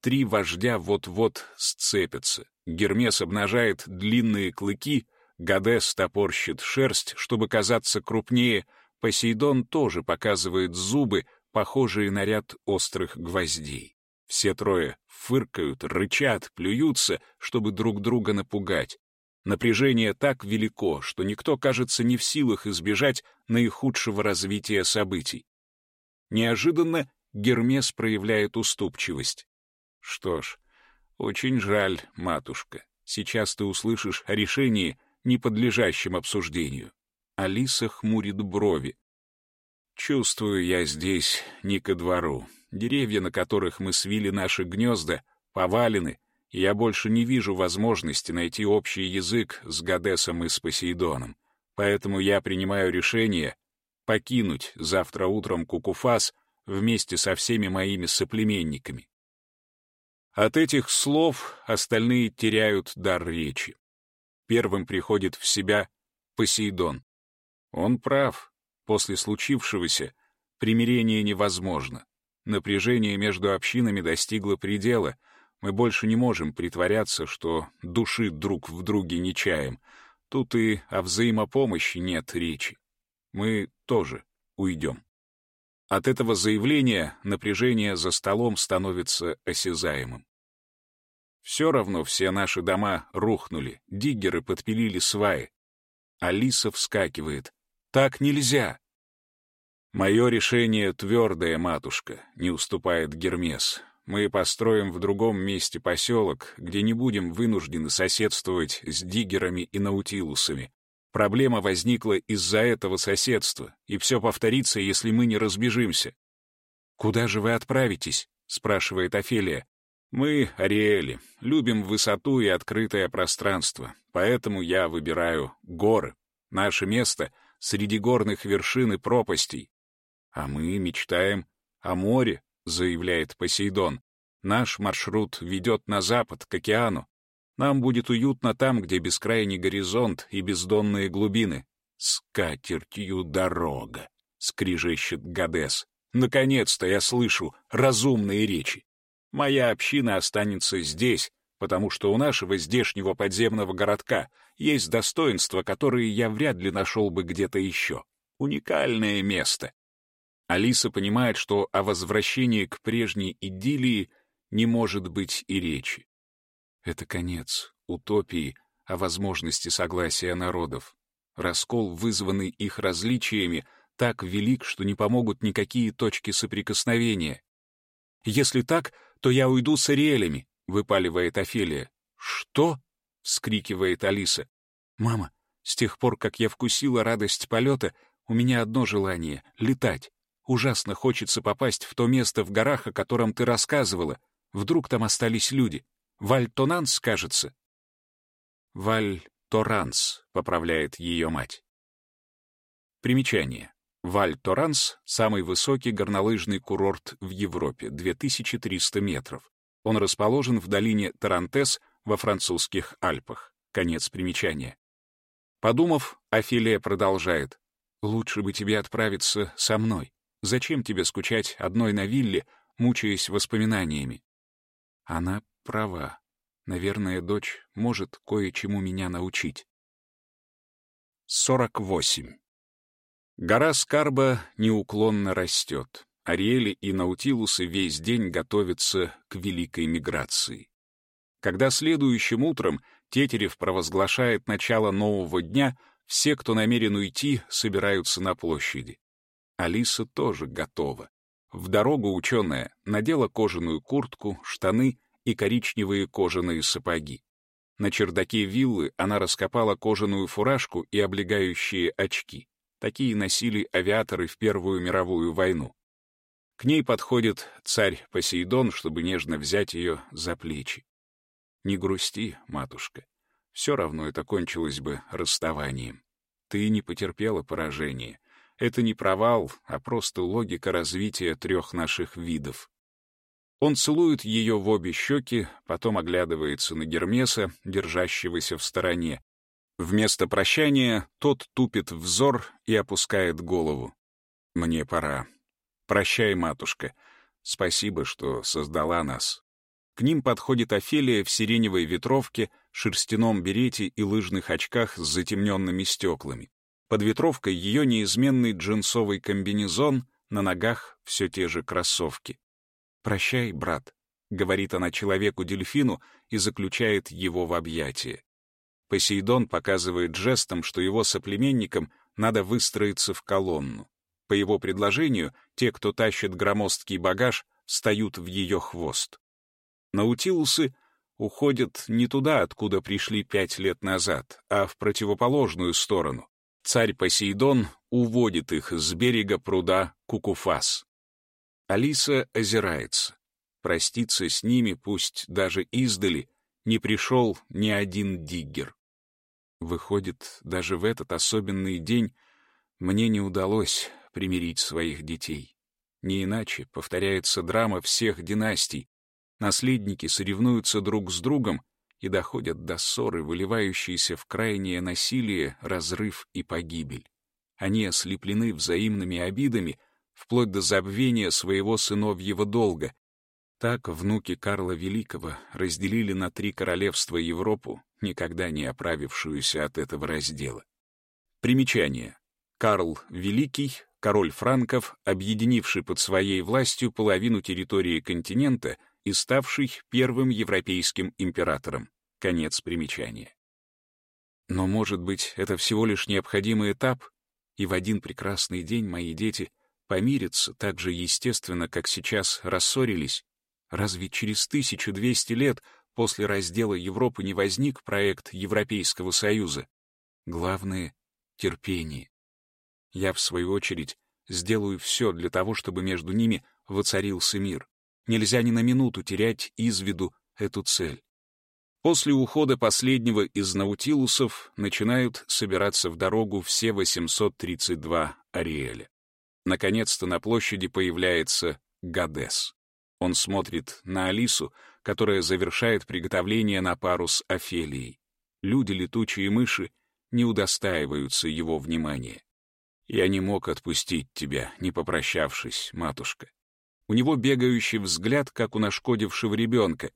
Три вождя вот-вот сцепятся. Гермес обнажает длинные клыки, Гадес топорщит шерсть, чтобы казаться крупнее, Посейдон тоже показывает зубы, похожие на ряд острых гвоздей. Все трое фыркают, рычат, плюются, чтобы друг друга напугать. Напряжение так велико, что никто, кажется, не в силах избежать наихудшего развития событий. Неожиданно Гермес проявляет уступчивость. Что ж, очень жаль, матушка. Сейчас ты услышишь о решении, не подлежащем обсуждению. Алиса хмурит брови. Чувствую я здесь не ко двору. Деревья, на которых мы свили наши гнезда, повалены, и я больше не вижу возможности найти общий язык с Гадесом и с Посейдоном. Поэтому я принимаю решение покинуть завтра утром Кукуфас вместе со всеми моими соплеменниками. От этих слов остальные теряют дар речи. Первым приходит в себя Посейдон. Он прав. После случившегося примирение невозможно. Напряжение между общинами достигло предела. Мы больше не можем притворяться, что души друг в друге не чаем. Тут и о взаимопомощи нет речи. Мы тоже уйдем. От этого заявления напряжение за столом становится осязаемым. Все равно все наши дома рухнули, диггеры подпилили сваи. Алиса вскакивает. «Так нельзя!» «Мое решение твердое, матушка», — не уступает Гермес. мы построим в другом месте поселок, где не будем вынуждены соседствовать с диггерами и наутилусами. Проблема возникла из-за этого соседства, и все повторится, если мы не разбежимся. «Куда же вы отправитесь?» — спрашивает Офелия. «Мы, Ариэли, любим высоту и открытое пространство, поэтому я выбираю горы. Наше место — среди горных вершин и пропастей. А мы мечтаем о море, заявляет Посейдон. Наш маршрут ведет на запад, к океану. Нам будет уютно там, где бескрайний горизонт и бездонные глубины. С катертью дорога, скрижещет Гадес. Наконец-то я слышу разумные речи. Моя община останется здесь, потому что у нашего здешнего подземного городка есть достоинства, которые я вряд ли нашел бы где-то еще. Уникальное место. Алиса понимает, что о возвращении к прежней идиллии не может быть и речи. Это конец утопии о возможности согласия народов. Раскол, вызванный их различиями, так велик, что не помогут никакие точки соприкосновения. Если так, то я уйду с Ариэлями, — выпаливает Офелия. «Что?» — вскрикивает Алиса. «Мама, с тех пор, как я вкусила радость полета, у меня одно желание — летать. Ужасно хочется попасть в то место в горах, о котором ты рассказывала. Вдруг там остались люди. Валь-Тонанс, кажется». «Валь-Торанс», — поправляет ее мать. Примечание. Валь-Торанс — самый высокий горнолыжный курорт в Европе, 2300 метров. Он расположен в долине Тарантес во французских Альпах. Конец примечания. Подумав, Офелия продолжает. «Лучше бы тебе отправиться со мной. Зачем тебе скучать одной на вилле, мучаясь воспоминаниями?» Она права. Наверное, дочь может кое-чему меня научить. 48. Гора Скарба неуклонно растет. Ариэли и Наутилусы весь день готовятся к великой миграции. Когда следующим утром Тетерев провозглашает начало нового дня, все, кто намерен уйти, собираются на площади. Алиса тоже готова. В дорогу ученая надела кожаную куртку, штаны и коричневые кожаные сапоги. На чердаке виллы она раскопала кожаную фуражку и облегающие очки. Такие носили авиаторы в Первую мировую войну. К ней подходит царь Посейдон, чтобы нежно взять ее за плечи. «Не грусти, матушка. Все равно это кончилось бы расставанием. Ты не потерпела поражения. Это не провал, а просто логика развития трех наших видов». Он целует ее в обе щеки, потом оглядывается на Гермеса, держащегося в стороне. Вместо прощания тот тупит взор и опускает голову. «Мне пора. «Прощай, матушка. Спасибо, что создала нас». К ним подходит Офелия в сиреневой ветровке, шерстяном берете и лыжных очках с затемненными стеклами. Под ветровкой ее неизменный джинсовый комбинезон, на ногах все те же кроссовки. «Прощай, брат», — говорит она человеку-дельфину и заключает его в объятия. Посейдон показывает жестом, что его соплеменникам надо выстроиться в колонну. По его предложению, те, кто тащит громоздкий багаж, встают в ее хвост. Наутилусы уходят не туда, откуда пришли пять лет назад, а в противоположную сторону. Царь Посейдон уводит их с берега пруда Кукуфас. Алиса озирается. Проститься с ними, пусть даже издали, не пришел ни один диггер. Выходит, даже в этот особенный день мне не удалось примирить своих детей. Не иначе повторяется драма всех династий. Наследники соревнуются друг с другом и доходят до ссоры, выливающейся в крайнее насилие, разрыв и погибель. Они ослеплены взаимными обидами, вплоть до забвения своего сыновьего долга. Так внуки Карла Великого разделили на три королевства Европу, никогда не оправившуюся от этого раздела. Примечание. Карл Великий король франков, объединивший под своей властью половину территории континента и ставший первым европейским императором. Конец примечания. Но, может быть, это всего лишь необходимый этап, и в один прекрасный день мои дети помирятся так же естественно, как сейчас рассорились. Разве через 1200 лет после раздела Европы не возник проект Европейского Союза? Главное — терпение. Я, в свою очередь, сделаю все для того, чтобы между ними воцарился мир. Нельзя ни на минуту терять из виду эту цель. После ухода последнего из наутилусов начинают собираться в дорогу все 832 Ариэля. Наконец-то на площади появляется Гадес. Он смотрит на Алису, которая завершает приготовление на пару с Офелией. Люди, летучие мыши, не удостаиваются его внимания. «Я не мог отпустить тебя, не попрощавшись, матушка». У него бегающий взгляд, как у нашкодившего ребенка,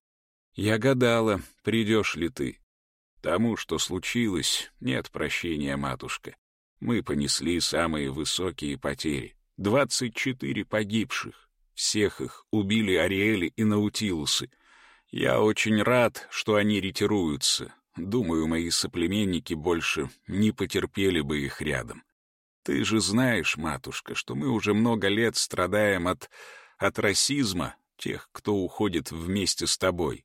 я гадала, придешь ли ты. Тому, что случилось, нет прощения, матушка. Мы понесли самые высокие потери. Двадцать четыре погибших. Всех их убили Ариэли и Наутилусы. Я очень рад, что они ретируются. Думаю, мои соплеменники больше не потерпели бы их рядом. Ты же знаешь, матушка, что мы уже много лет страдаем от... от расизма тех, кто уходит вместе с тобой.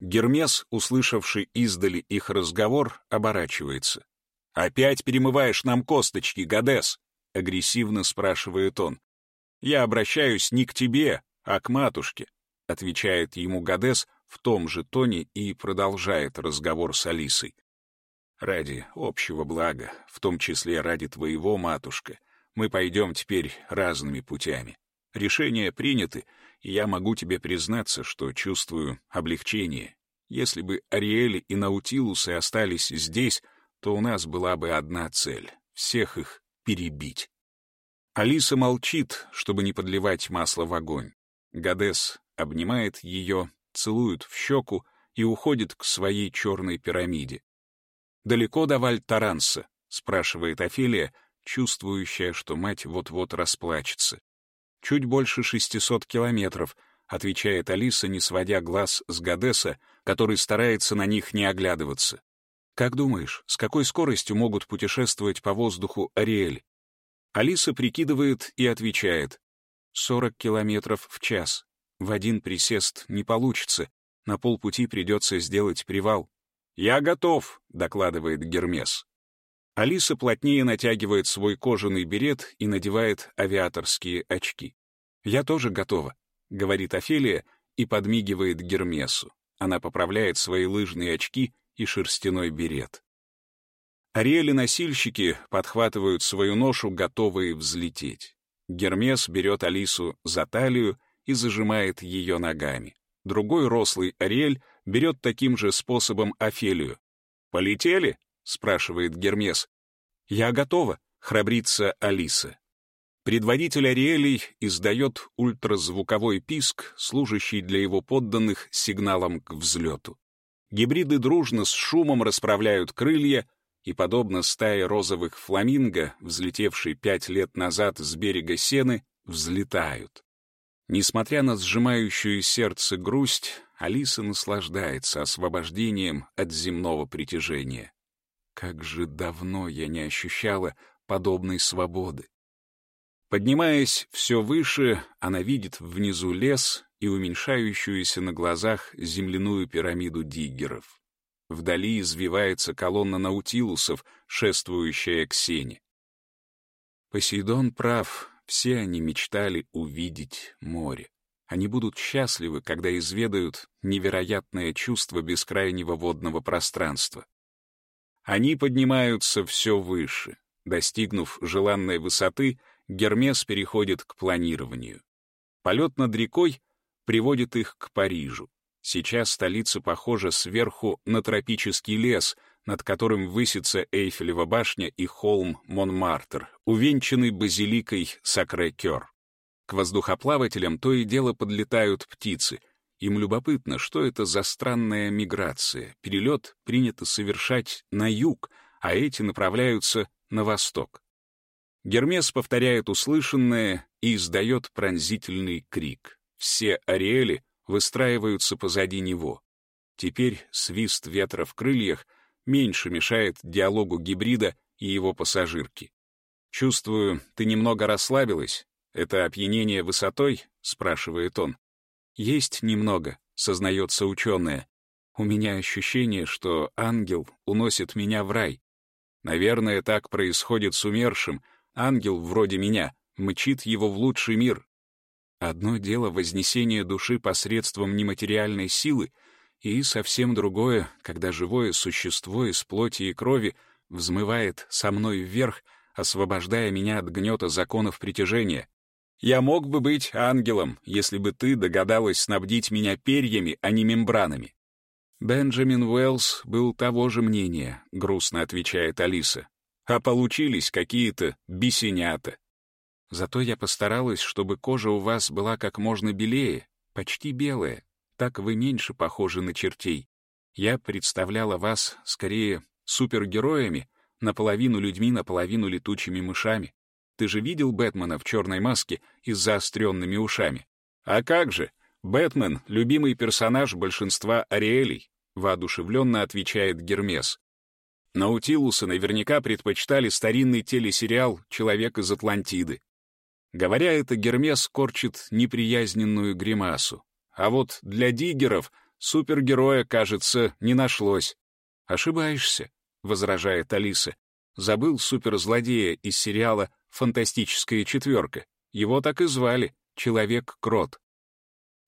Гермес, услышавший издали их разговор, оборачивается. «Опять перемываешь нам косточки, Гадес?» — агрессивно спрашивает он. «Я обращаюсь не к тебе, а к матушке», — отвечает ему Гадес в том же тоне и продолжает разговор с Алисой. «Ради общего блага, в том числе ради твоего, матушка, мы пойдем теперь разными путями. Решения приняты, и я могу тебе признаться, что чувствую облегчение. Если бы Ариэли и Наутилусы остались здесь, то у нас была бы одна цель — всех их перебить. Алиса молчит, чтобы не подливать масло в огонь. Гадес обнимает ее, целует в щеку и уходит к своей черной пирамиде. «Далеко до Валь-Таранса?» — спрашивает Офелия, чувствующая, что мать вот-вот расплачется. «Чуть больше шестисот километров», — отвечает Алиса, не сводя глаз с Гадеса, который старается на них не оглядываться. «Как думаешь, с какой скоростью могут путешествовать по воздуху Ариэль?» Алиса прикидывает и отвечает. «Сорок километров в час. В один присест не получится. На полпути придется сделать привал». «Я готов», — докладывает Гермес. Алиса плотнее натягивает свой кожаный берет и надевает авиаторские очки. «Я тоже готова», — говорит Офелия и подмигивает Гермесу. Она поправляет свои лыжные очки и шерстяной берет. Ариэли-носильщики подхватывают свою ношу, готовые взлететь. Гермес берет Алису за талию и зажимает ее ногами. Другой рослый Ариэль берет таким же способом Офелию. «Полетели?» — спрашивает Гермес. «Я готова», — храбрится Алиса. Предводитель Ариэлей издает ультразвуковой писк, служащий для его подданных сигналом к взлету. Гибриды дружно с шумом расправляют крылья и, подобно стае розовых фламинго, взлетевшей пять лет назад с берега Сены, взлетают. Несмотря на сжимающую сердце грусть, Алиса наслаждается освобождением от земного притяжения. Как же давно я не ощущала подобной свободы. Поднимаясь все выше, она видит внизу лес и уменьшающуюся на глазах земляную пирамиду диггеров. Вдали извивается колонна наутилусов, шествующая к сене. Посейдон прав, все они мечтали увидеть море. Они будут счастливы, когда изведают невероятное чувство бескрайнего водного пространства. Они поднимаются все выше. Достигнув желанной высоты, Гермес переходит к планированию. Полет над рекой приводит их к Парижу. Сейчас столица похожа сверху на тропический лес, над которым высится Эйфелева башня и холм Монмартр, увенчанный базиликой Сакре-Кёр. К воздухоплавателям то и дело подлетают птицы. Им любопытно, что это за странная миграция. Перелет принято совершать на юг, а эти направляются на восток. Гермес повторяет услышанное и издает пронзительный крик. Все ариэли выстраиваются позади него. Теперь свист ветра в крыльях меньше мешает диалогу гибрида и его пассажирки. «Чувствую, ты немного расслабилась. Это опьянение высотой?» — спрашивает он. Есть немного, сознается ученая. У меня ощущение, что ангел уносит меня в рай. Наверное, так происходит с умершим. Ангел, вроде меня, мчит его в лучший мир. Одно дело — вознесение души посредством нематериальной силы, и совсем другое, когда живое существо из плоти и крови взмывает со мной вверх, освобождая меня от гнета законов притяжения. Я мог бы быть ангелом, если бы ты догадалась снабдить меня перьями, а не мембранами. Бенджамин Уэллс был того же мнения, грустно отвечает Алиса. А получились какие-то бесенята. Зато я постаралась, чтобы кожа у вас была как можно белее, почти белая. Так вы меньше похожи на чертей. Я представляла вас скорее супергероями, наполовину людьми, наполовину летучими мышами. Ты же видел Бэтмена в черной маске и с заостренными ушами? А как же? Бэтмен — любимый персонаж большинства Ариэлей, воодушевленно отвечает Гермес. Наутилусы наверняка предпочитали старинный телесериал «Человек из Атлантиды». Говоря это, Гермес корчит неприязненную гримасу. А вот для диггеров супергероя, кажется, не нашлось. «Ошибаешься», — возражает Алиса. Забыл суперзлодея из сериала «Фантастическая четверка». Его так и звали — Человек-крот.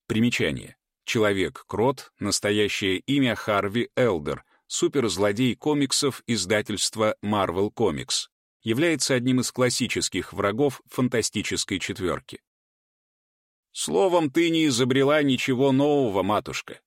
Примечание. Человек-крот — настоящее имя Харви Элдер, суперзлодей комиксов издательства Marvel Comics. Является одним из классических врагов фантастической четверки. Словом, ты не изобрела ничего нового, матушка.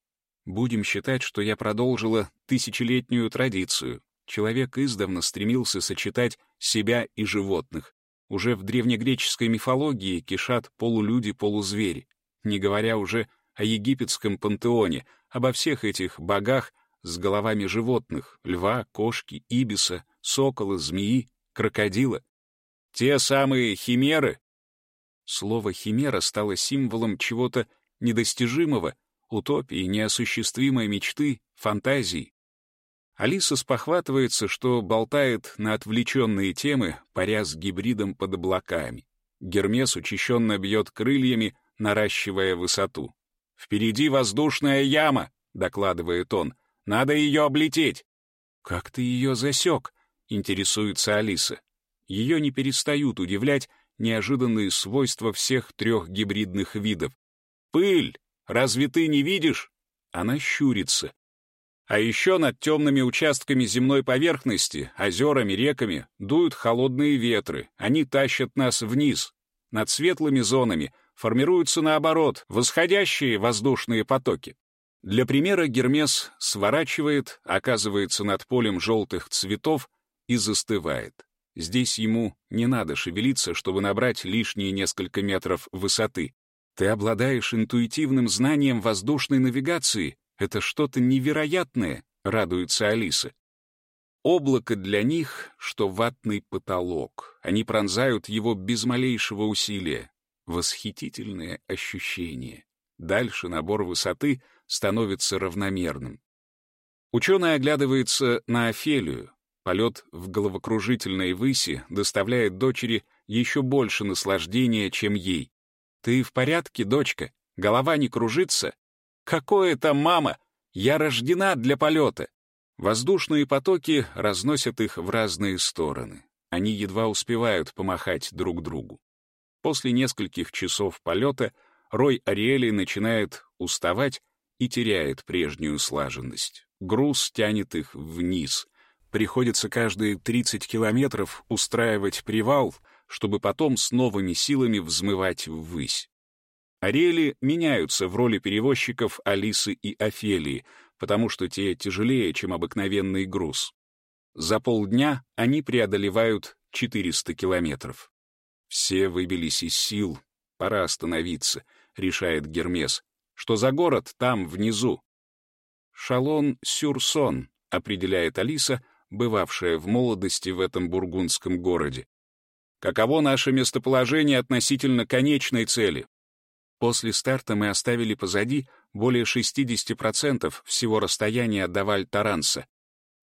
Будем считать, что я продолжила тысячелетнюю традицию. Человек издавна стремился сочетать себя и животных. Уже в древнегреческой мифологии кишат полулюди-полузвери, не говоря уже о египетском пантеоне, обо всех этих богах с головами животных — льва, кошки, ибиса, сокола, змеи, крокодила. Те самые химеры. Слово «химера» стало символом чего-то недостижимого, утопии, неосуществимой мечты, фантазии. Алиса спохватывается, что болтает на отвлеченные темы, паря с гибридом под облаками. Гермес учащенно бьет крыльями, наращивая высоту. «Впереди воздушная яма», — докладывает он. «Надо ее облететь». «Как ты ее засек?» — интересуется Алиса. Ее не перестают удивлять неожиданные свойства всех трех гибридных видов. «Пыль! Разве ты не видишь?» Она щурится. А еще над темными участками земной поверхности, озерами, реками, дуют холодные ветры. Они тащат нас вниз. Над светлыми зонами формируются, наоборот, восходящие воздушные потоки. Для примера Гермес сворачивает, оказывается над полем желтых цветов и застывает. Здесь ему не надо шевелиться, чтобы набрать лишние несколько метров высоты. Ты обладаешь интуитивным знанием воздушной навигации, это что-то невероятное, радуется Алиса. Облако для них, что ватный потолок. Они пронзают его без малейшего усилия. Восхитительное ощущение. Дальше набор высоты становится равномерным. Ученый оглядывается на Офелию. Полет в головокружительной выси доставляет дочери еще больше наслаждения, чем ей. «Ты в порядке, дочка? Голова не кружится?» Какое там мама? Я рождена для полета. Воздушные потоки разносят их в разные стороны. Они едва успевают помахать друг другу. После нескольких часов полета рой Ариэли начинает уставать и теряет прежнюю слаженность. Груз тянет их вниз. Приходится каждые 30 километров устраивать привал, чтобы потом с новыми силами взмывать ввысь. Ариэли меняются в роли перевозчиков Алисы и Офелии, потому что те тяжелее, чем обыкновенный груз. За полдня они преодолевают 400 километров. Все выбились из сил. Пора остановиться, решает Гермес. Что за город там, внизу? Шалон-Сюрсон, определяет Алиса, бывавшая в молодости в этом бургундском городе. Каково наше местоположение относительно конечной цели? После старта мы оставили позади более 60% всего расстояния до Валь-Таранса.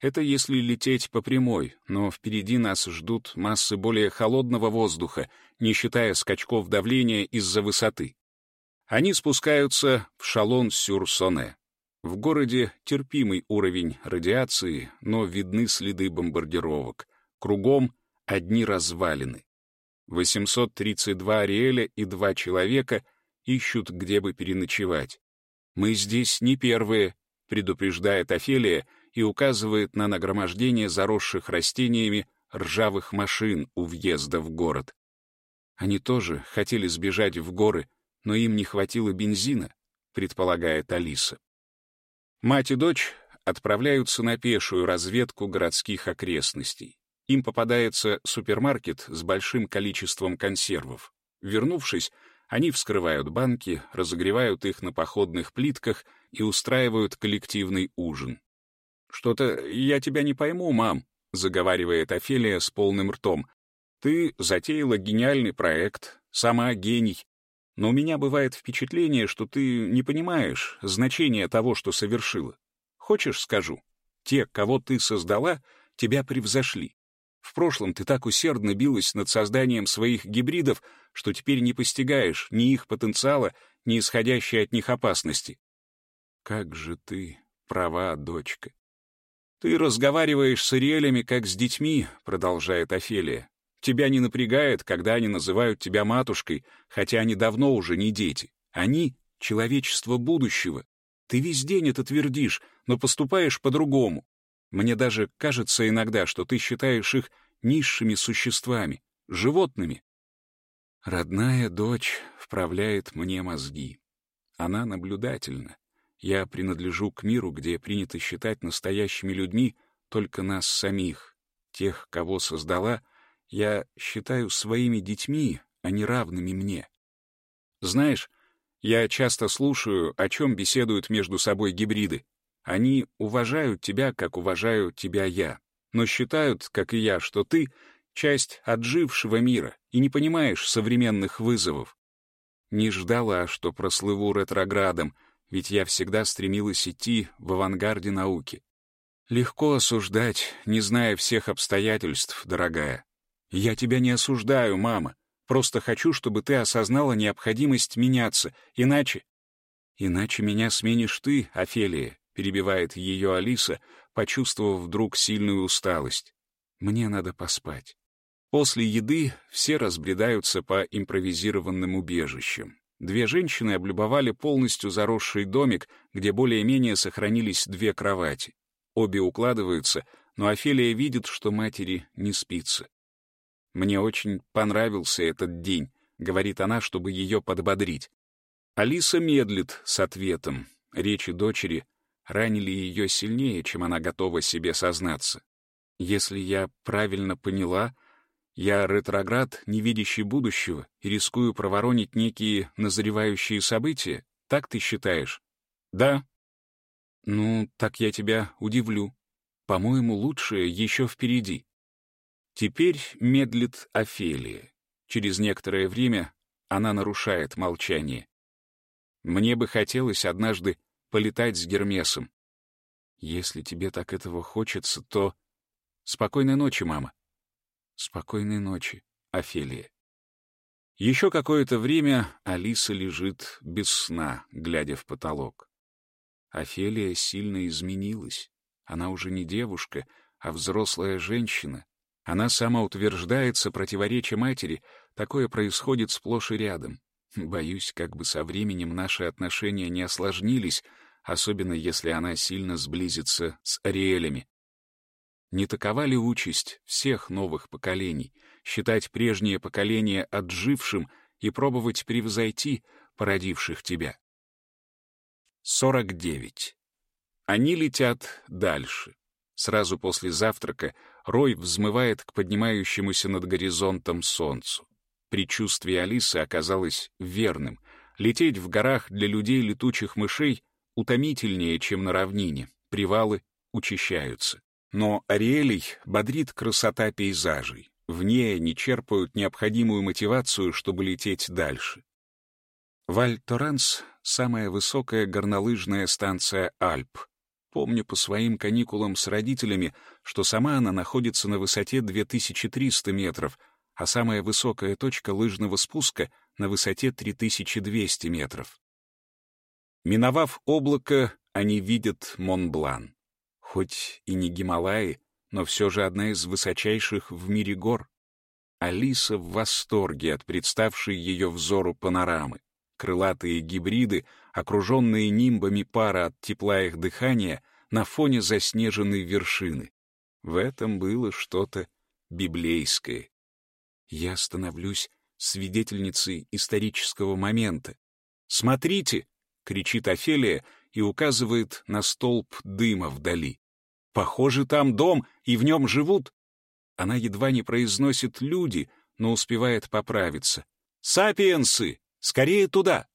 Это если лететь по прямой, но впереди нас ждут массы более холодного воздуха, не считая скачков давления из-за высоты. Они спускаются в Шалон-сюр-Соне. В городе терпимый уровень радиации, но видны следы бомбардировок. Кругом одни развалины. 832 Ариэля и два человека ищут, где бы переночевать. «Мы здесь не первые», — предупреждает Офелия и указывает на нагромождение заросших растениями ржавых машин у въезда в город. Они тоже хотели сбежать в горы, но им не хватило бензина, предполагает Алиса. Мать и дочь отправляются на пешую разведку городских окрестностей. Им попадается супермаркет с большим количеством консервов. Вернувшись, они вскрывают банки, разогревают их на походных плитках и устраивают коллективный ужин. «Что-то я тебя не пойму, мам», — заговаривает Офелия с полным ртом. «Ты затеяла гениальный проект, сама гений. Но у меня бывает впечатление, что ты не понимаешь значения того, что совершила. Хочешь, скажу? Те, кого ты создала, тебя превзошли. В прошлом ты так усердно билась над созданием своих гибридов, что теперь не постигаешь ни их потенциала, ни исходящей от них опасности. Как же ты права, дочка. Ты разговариваешь с Ириэлями, как с детьми, продолжает Офелия. Тебя не напрягает, когда они называют тебя матушкой, хотя они давно уже не дети. Они — человечество будущего. Ты весь день это твердишь, но поступаешь по-другому. Мне даже кажется иногда, что ты считаешь их низшими существами, животными. Родная дочь вправляет мне мозги. Она наблюдательна. Я принадлежу к миру, где принято считать настоящими людьми только нас самих. Тех, кого создала, я считаю своими детьми, а не равными мне. Знаешь, я часто слушаю, о чем беседуют между собой гибриды. Они уважают тебя, как уважаю тебя я, но считают, как и я, что ты — часть отжившего мира и не понимаешь современных вызовов. Не ждала, что прослыву ретроградом, ведь я всегда стремилась идти в авангарде науки. Легко осуждать, не зная всех обстоятельств, дорогая. Я тебя не осуждаю, мама. Просто хочу, чтобы ты осознала необходимость меняться, иначе... Иначе меня сменишь ты, Офелия, — перебивает ее Алиса, почувствовав вдруг сильную усталость. «Мне надо поспать». После еды все разбредаются по импровизированным убежищам. Две женщины облюбовали полностью заросший домик, где более-менее сохранились две кровати. Обе укладываются, но Офелия видит, что матери не спится. «Мне очень понравился этот день», — говорит она, чтобы ее подбодрить. Алиса медлит с ответом. Речи дочери ранили ее сильнее, чем она готова себе сознаться. Если я правильно поняла, я ретроград, не видящий будущего, и рискую проворонить некие назревающие события, так ты считаешь? Да. Ну, так я тебя удивлю. По-моему, лучшее еще впереди. Теперь медлит Офелия. Через некоторое время она нарушает молчание. Мне бы хотелось однажды полетать с Гермесом. Если тебе так этого хочется, то... Спокойной ночи, мама. Спокойной ночи, Офелия. Еще какое-то время Алиса лежит без сна, глядя в потолок. Офелия сильно изменилась. Она уже не девушка, а взрослая женщина. Она самоутверждается, противоречия матери. Такое происходит сплошь и рядом. Боюсь, как бы со временем наши отношения не осложнились, особенно если она сильно сблизится с Ариэлями. Не такова ли участь всех новых поколений — считать прежнее поколение отжившим и пробовать превзойти породивших тебя? 49. Они летят дальше. Сразу после завтрака Рой взмывает к поднимающемуся над горизонтом солнцу. Предчувствие Алисы оказалось верным. Лететь в горах для людей-летучих мышей утомительнее, чем на равнине, привалы учащаются. Но Ариэлей бодрит красота пейзажей. В ней они черпают необходимую мотивацию, чтобы лететь дальше. Валь-Торанс — самая высокая горнолыжная станция Альп. Помню по своим каникулам с родителями, что сама она находится на высоте 2300 метров, а самая высокая точка лыжного спуска — на высоте 3200 метров. Миновав облако, они видят Монблан. Хоть и не Гималаи, но все же одна из высочайших в мире гор. Алиса в восторге от представшей ее взору панорамы. Крылатые гибриды, окруженные нимбами пара от тепла их дыхания, на фоне заснеженной вершины. В этом было что-то библейское. Я становлюсь свидетельницей исторического момента. «Смотрите!» — кричит Офелия и указывает на столб дыма вдали. «Похоже, там дом, и в нем живут». Она едва не произносит «люди», но успевает поправиться. «Сапиенсы! Скорее туда!»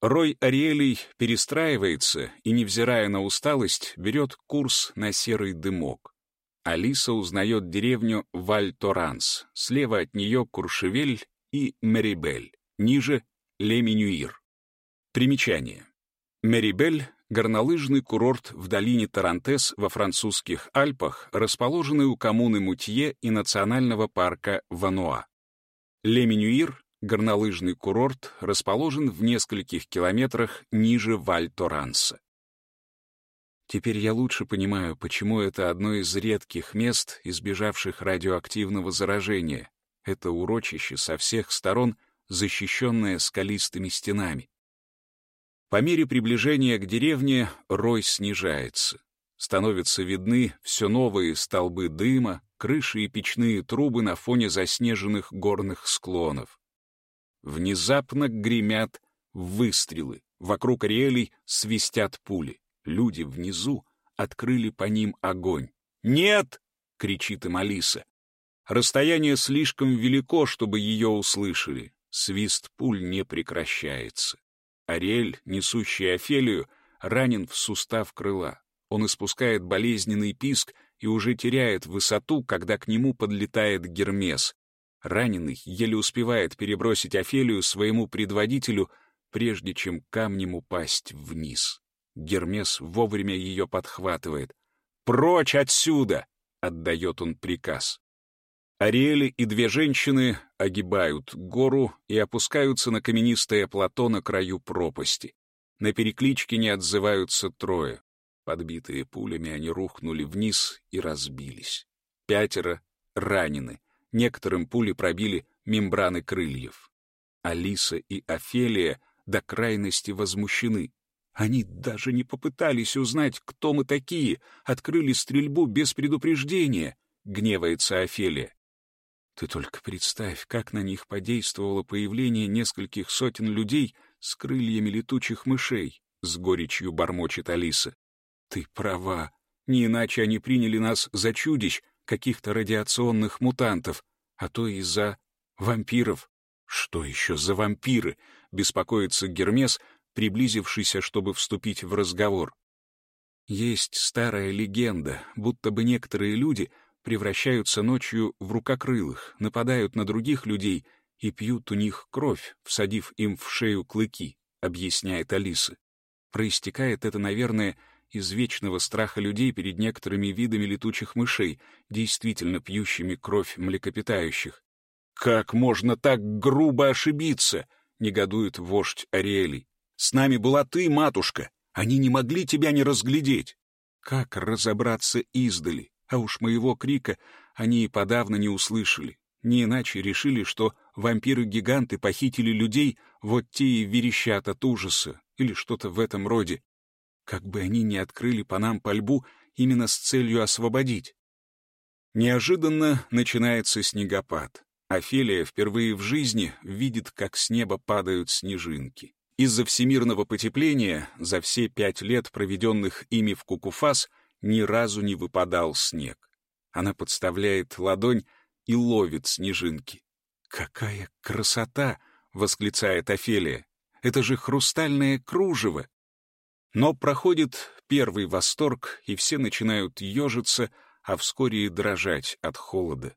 Рой Ариэлей перестраивается и, невзирая на усталость, берет курс на серый дымок. Алиса узнает деревню Валь-Торанс, слева от нее Куршевель и Мерибель, ниже — Леминюир. Примечание. Мерибель — горнолыжный курорт в долине Тарантес во французских Альпах, расположенный у коммуны Мутье и национального парка Вануа. Леминюир — горнолыжный курорт, расположен в нескольких километрах ниже Валь-Торанса. Теперь я лучше понимаю, почему это одно из редких мест, избежавших радиоактивного заражения. Это урочище со всех сторон, защищенное скалистыми стенами. По мере приближения к деревне рой снижается. Становятся видны все новые столбы дыма, крыши и печные трубы на фоне заснеженных горных склонов. Внезапно гремят выстрелы, вокруг релей свистят пули. Люди внизу открыли по ним огонь. «Нет!» — кричит им Алиса. Расстояние слишком велико, чтобы ее услышали. Свист пуль не прекращается. Ариэль, несущий Офелию, ранен в сустав крыла. Он испускает болезненный писк и уже теряет высоту, когда к нему подлетает Гермес. Раненый еле успевает перебросить Офелию своему предводителю, прежде чем камнем упасть вниз. Гермес вовремя ее подхватывает. «Прочь отсюда!» — отдает он приказ. Ариэли и две женщины огибают гору и опускаются на каменистое плато на краю пропасти. На перекличке не отзываются трое. Подбитые пулями, они рухнули вниз и разбились. Пятеро ранены. Некоторым пули пробили мембраны крыльев. Алиса и Офелия до крайности возмущены. Они даже не попытались узнать, кто мы такие, открыли стрельбу без предупреждения, — гневается Офелия. Ты только представь, как на них подействовало появление нескольких сотен людей с крыльями летучих мышей, — с горечью бормочет Алиса. Ты права, не иначе они приняли нас за чудищ, каких-то радиационных мутантов, а то и за вампиров. Что еще за вампиры? — беспокоится Гермес — приблизившийся, чтобы вступить в разговор. Есть старая легенда, будто бы некоторые люди превращаются ночью в рукокрылых, нападают на других людей и пьют у них кровь, всадив им в шею клыки, объясняет Алиса. Проистекает это, наверное, из вечного страха людей перед некоторыми видами летучих мышей, действительно пьющими кровь млекопитающих. «Как можно так грубо ошибиться?» — негодует вождь Ариэлей. С нами была ты, матушка. Они не могли тебя не разглядеть. Как разобраться издали? А уж моего крика они и подавно не услышали. Не иначе решили, что вампиры-гиганты похитили людей, вот те и верещат от ужаса, или что-то в этом роде. Как бы они ни открыли по нам пальбу именно с целью освободить. Неожиданно начинается снегопад. Офелия впервые в жизни видит, как с неба падают снежинки. Из-за всемирного потепления за все пять лет, проведенных ими в Кукуфас, ни разу не выпадал снег. Она подставляет ладонь и ловит снежинки. «Какая красота!» — восклицает Офелия. «Это же хрустальное кружево!» Но проходит первый восторг, и все начинают ежиться, а вскоре и дрожать от холода.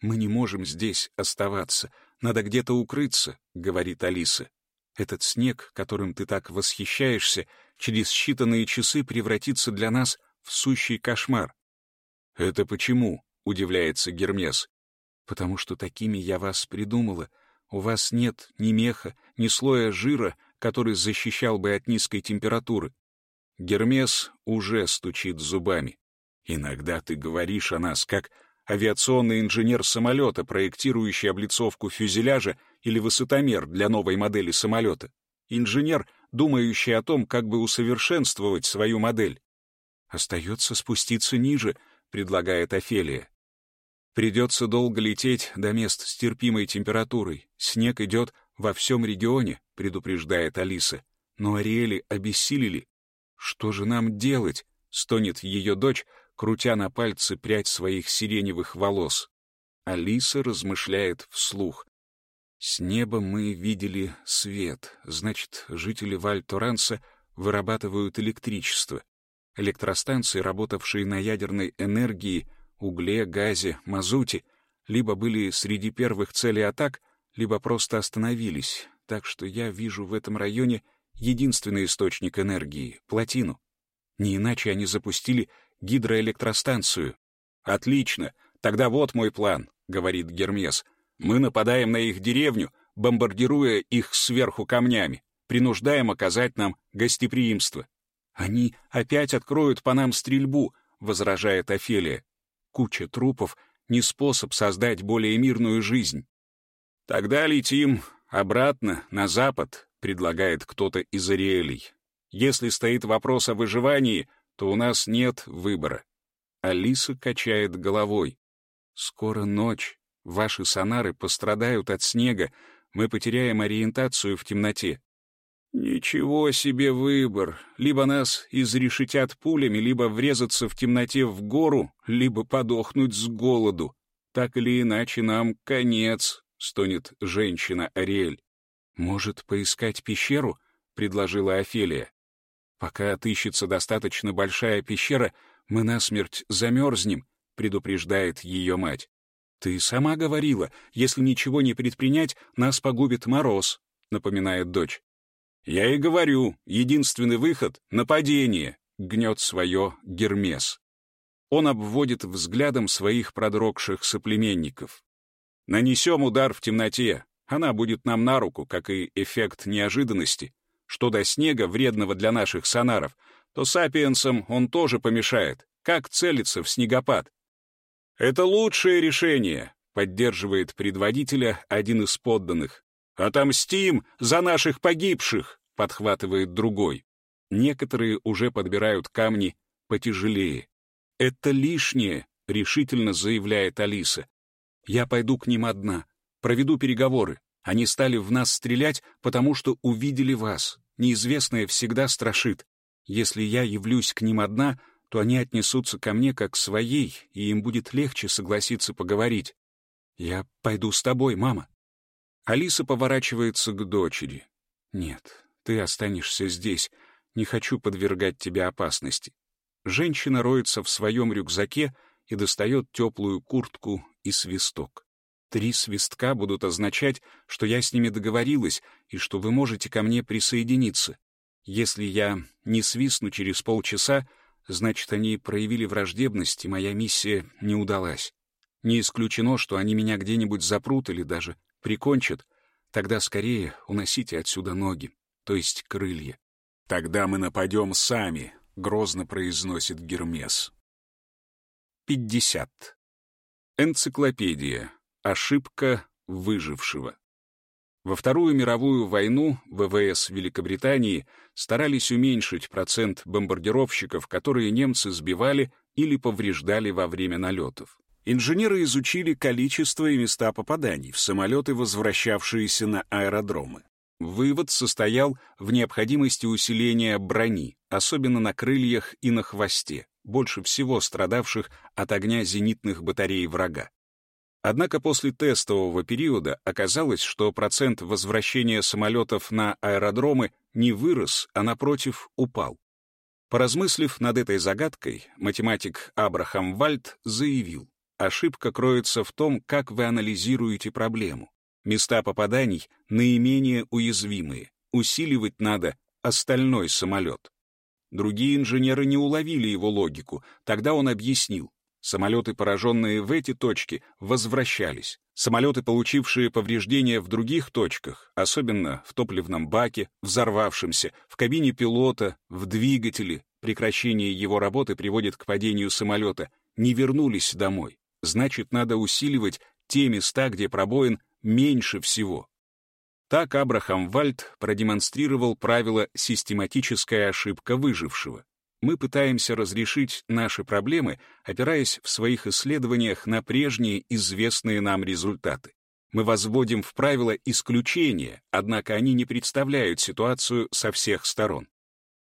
«Мы не можем здесь оставаться, надо где-то укрыться», — говорит Алиса. Этот снег, которым ты так восхищаешься, через считанные часы превратится для нас в сущий кошмар. «Это почему?» — удивляется Гермес. «Потому что такими я вас придумала. У вас нет ни меха, ни слоя жира, который защищал бы от низкой температуры. Гермес уже стучит зубами. Иногда ты говоришь о нас как авиационный инженер самолета, проектирующий облицовку фюзеляжа или высотомер для новой модели самолета. Инженер, думающий о том, как бы усовершенствовать свою модель. «Остается спуститься ниже», — предлагает Офелия. «Придется долго лететь до мест с терпимой температурой. Снег идет во всем регионе», — предупреждает Алиса. «Но Ариэли обессилели. Что же нам делать?» — стонет ее дочь, крутя на пальце прядь своих сиреневых волос. Алиса размышляет вслух. С неба мы видели свет, значит, жители Валь-Торанса вырабатывают электричество. Электростанции, работавшие на ядерной энергии, угле, газе, мазуте, либо были среди первых целей атак, либо просто остановились, так что я вижу в этом районе единственный источник энергии — плотину. Не иначе они запустили гидроэлектростанцию. «Отлично, тогда вот мой план», — говорит Гермес. «Мы нападаем на их деревню, бомбардируя их сверху камнями, принуждаем оказать нам гостеприимство». «Они опять откроют по нам стрельбу», — возражает Офелия. «Куча трупов — не способ создать более мирную жизнь». «Тогда летим обратно, на запад», — предлагает кто-то из Ариэлей. «Если стоит вопрос о выживании, то у нас нет выбора. Алиса качает головой. Скоро ночь, ваши сонары пострадают от снега, мы потеряем ориентацию в темноте. Ничего себе выбор. Либо нас изрешетят пулями, либо врезаться в темноте в гору, либо подохнуть с голоду. Так или иначе нам конец, стонет женщина Ариэль. Может, поискать пещеру? предложила Офелия. Пока отыщется достаточно большая пещера, мы насмерть замерзнем, предупреждает ее мать. Ты сама говорила, если ничего не предпринять, нас погубит мороз, напоминает дочь. Я и говорю, единственный выход — нападение, гнет свое Гермес. Он обводит взглядом своих продрогших соплеменников. Нанесем удар в темноте, она будет нам на руку, как и эффект неожиданности. Что до снега, вредного для наших сонаров, то сапиенсам он тоже помешает. Как целиться в снегопад? «Это лучшее решение», — поддерживает предводителя один из подданных. «Отомстим за наших погибших», — подхватывает другой. Некоторые уже подбирают камни потяжелее. «Это лишнее», — решительно заявляет Алиса. «Я пойду к ним одна, проведу переговоры. Они стали в нас стрелять, потому что увидели вас. Неизвестное всегда страшит. Если я явлюсь к ним одна, то они отнесутся ко мне как к своей, и им будет легче согласиться поговорить. Я пойду с тобой, мама. Алиса поворачивается к дочери. Нет, ты останешься здесь. Не хочу подвергать тебя опасности. Женщина роется в своем рюкзаке и достает теплую куртку и свисток. Три свистка будут означать, что я с ними договорилась и что вы можете ко мне присоединиться. Если я не свистну через полчаса, значит, они проявили враждебность, и моя миссия не удалась. Не исключено, что они меня где-нибудь запрут или даже прикончат. Тогда скорее уносите отсюда ноги, то есть крылья. «Тогда мы нападем сами», — грозно произносит Гермес. 50. Энциклопедия. Ошибка выжившего. Во Вторую мировую войну ВВС Великобритании старались уменьшить процент бомбардировщиков, которые немцы сбивали или повреждали во время налетов. Инженеры изучили количество и места попаданий в самолеты, возвращавшиеся на аэродромы. Вывод состоял в необходимости усиления брони, особенно на крыльях и на хвосте, больше всего страдавших от огня зенитных батарей врага. Однако после тестового периода оказалось, что процент возвращения самолетов на аэродромы не вырос, а напротив упал. Поразмыслив над этой загадкой, математик Абрахам Вальд заявил, ошибка кроется в том, как вы анализируете проблему. Места попаданий наименее уязвимые, усиливать надо остальной самолет. Другие инженеры не уловили его логику, тогда он объяснил, Самолеты, пораженные в эти точки, возвращались. Самолеты, получившие повреждения в других точках, особенно в топливном баке, взорвавшемся, в кабине пилота, в двигателе, прекращение его работы приводит к падению самолета, не вернулись домой. Значит, надо усиливать те места, где пробоин меньше всего. Так Абрахам Вальд продемонстрировал правило «систематическая ошибка выжившего» мы пытаемся разрешить наши проблемы, опираясь в своих исследованиях на прежние известные нам результаты. Мы возводим в правила исключения, однако они не представляют ситуацию со всех сторон.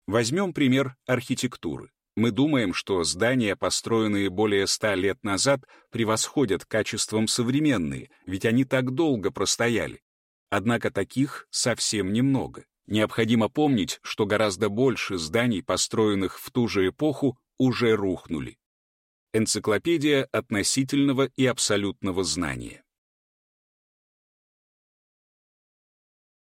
Возьмем пример архитектуры. Мы думаем, что здания, построенные более ста лет назад, превосходят качеством современные, ведь они так долго простояли. Однако таких совсем немного. Необходимо помнить, что гораздо больше зданий, построенных в ту же эпоху, уже рухнули. Энциклопедия относительного и абсолютного знания.